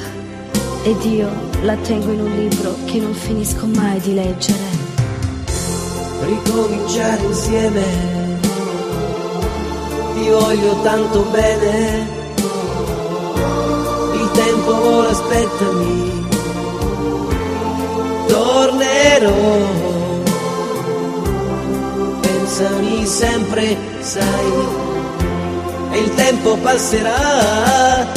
ed io la tengo in un libro che non finisco mai di leggere. ricominciare insieme. Ti voglio tanto bene. Il tempo vola, aspettami. Tornerò. Pensami sempre, sai. E il tempo passerà.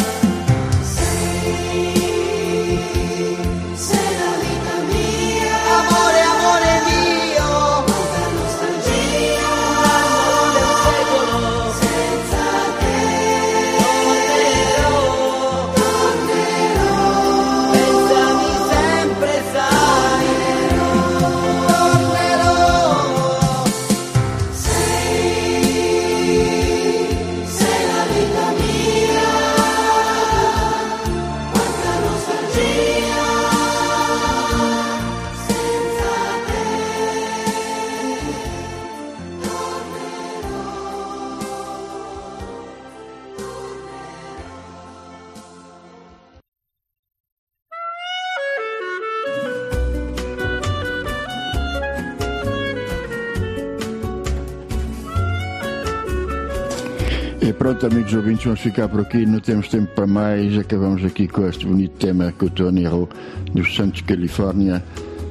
Ouvintes, vamos ficar por aqui. Não temos tempo para mais. Acabamos aqui com este bonito tema que o Tony errou dos Santos Califórnia.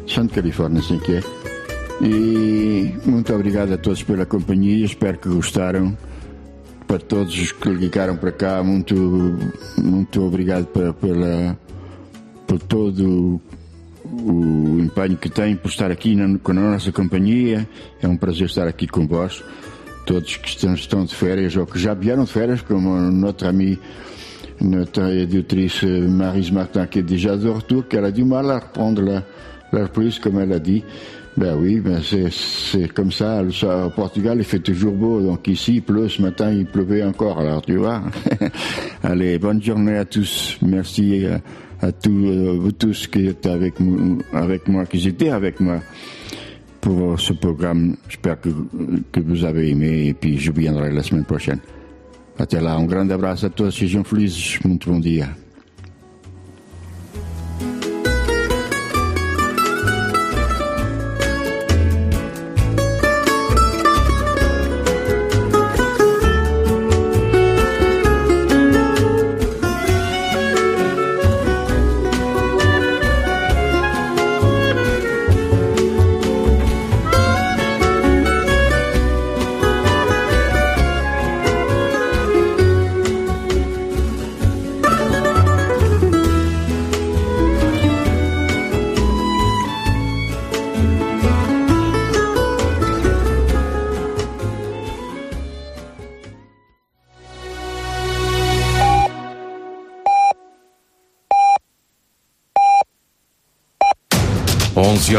Santo Califórnia, assim que é. E muito obrigado a todos pela companhia. Espero que gostaram. Para todos os que ligaram para cá, muito, muito obrigado pela, pela, por todo o empenho que têm por estar aqui na, com a nossa companhia. É um prazer estar aqui com vós todos que estão, de férias ou que já vieram de férias, como notre ami, notre éditrice Marise Martin qui est déjà de retour, qu'elle a du mal à reprendre la, la reprise comme elle a dit. Ben oui, ben c'est, comme ça. Au Portugal, il fait toujours beau. Donc ici, il pleut. Ce matin, il pleuvait encore. Alors, tu vois. Allez, bonne journée à tous. Merci à, à tous, euh, vous tous qui êtes avec, avec moi, qui étaient avec moi pour ce programme. J'espère que, que vous avez aimé et puis je viendrai la semaine prochaine. Até lá, um grande abraço a todos, sejam felizes, muito bom dia.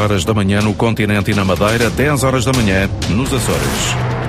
Horas da manhã no continente e na Madeira, 10 horas da manhã nos Açores.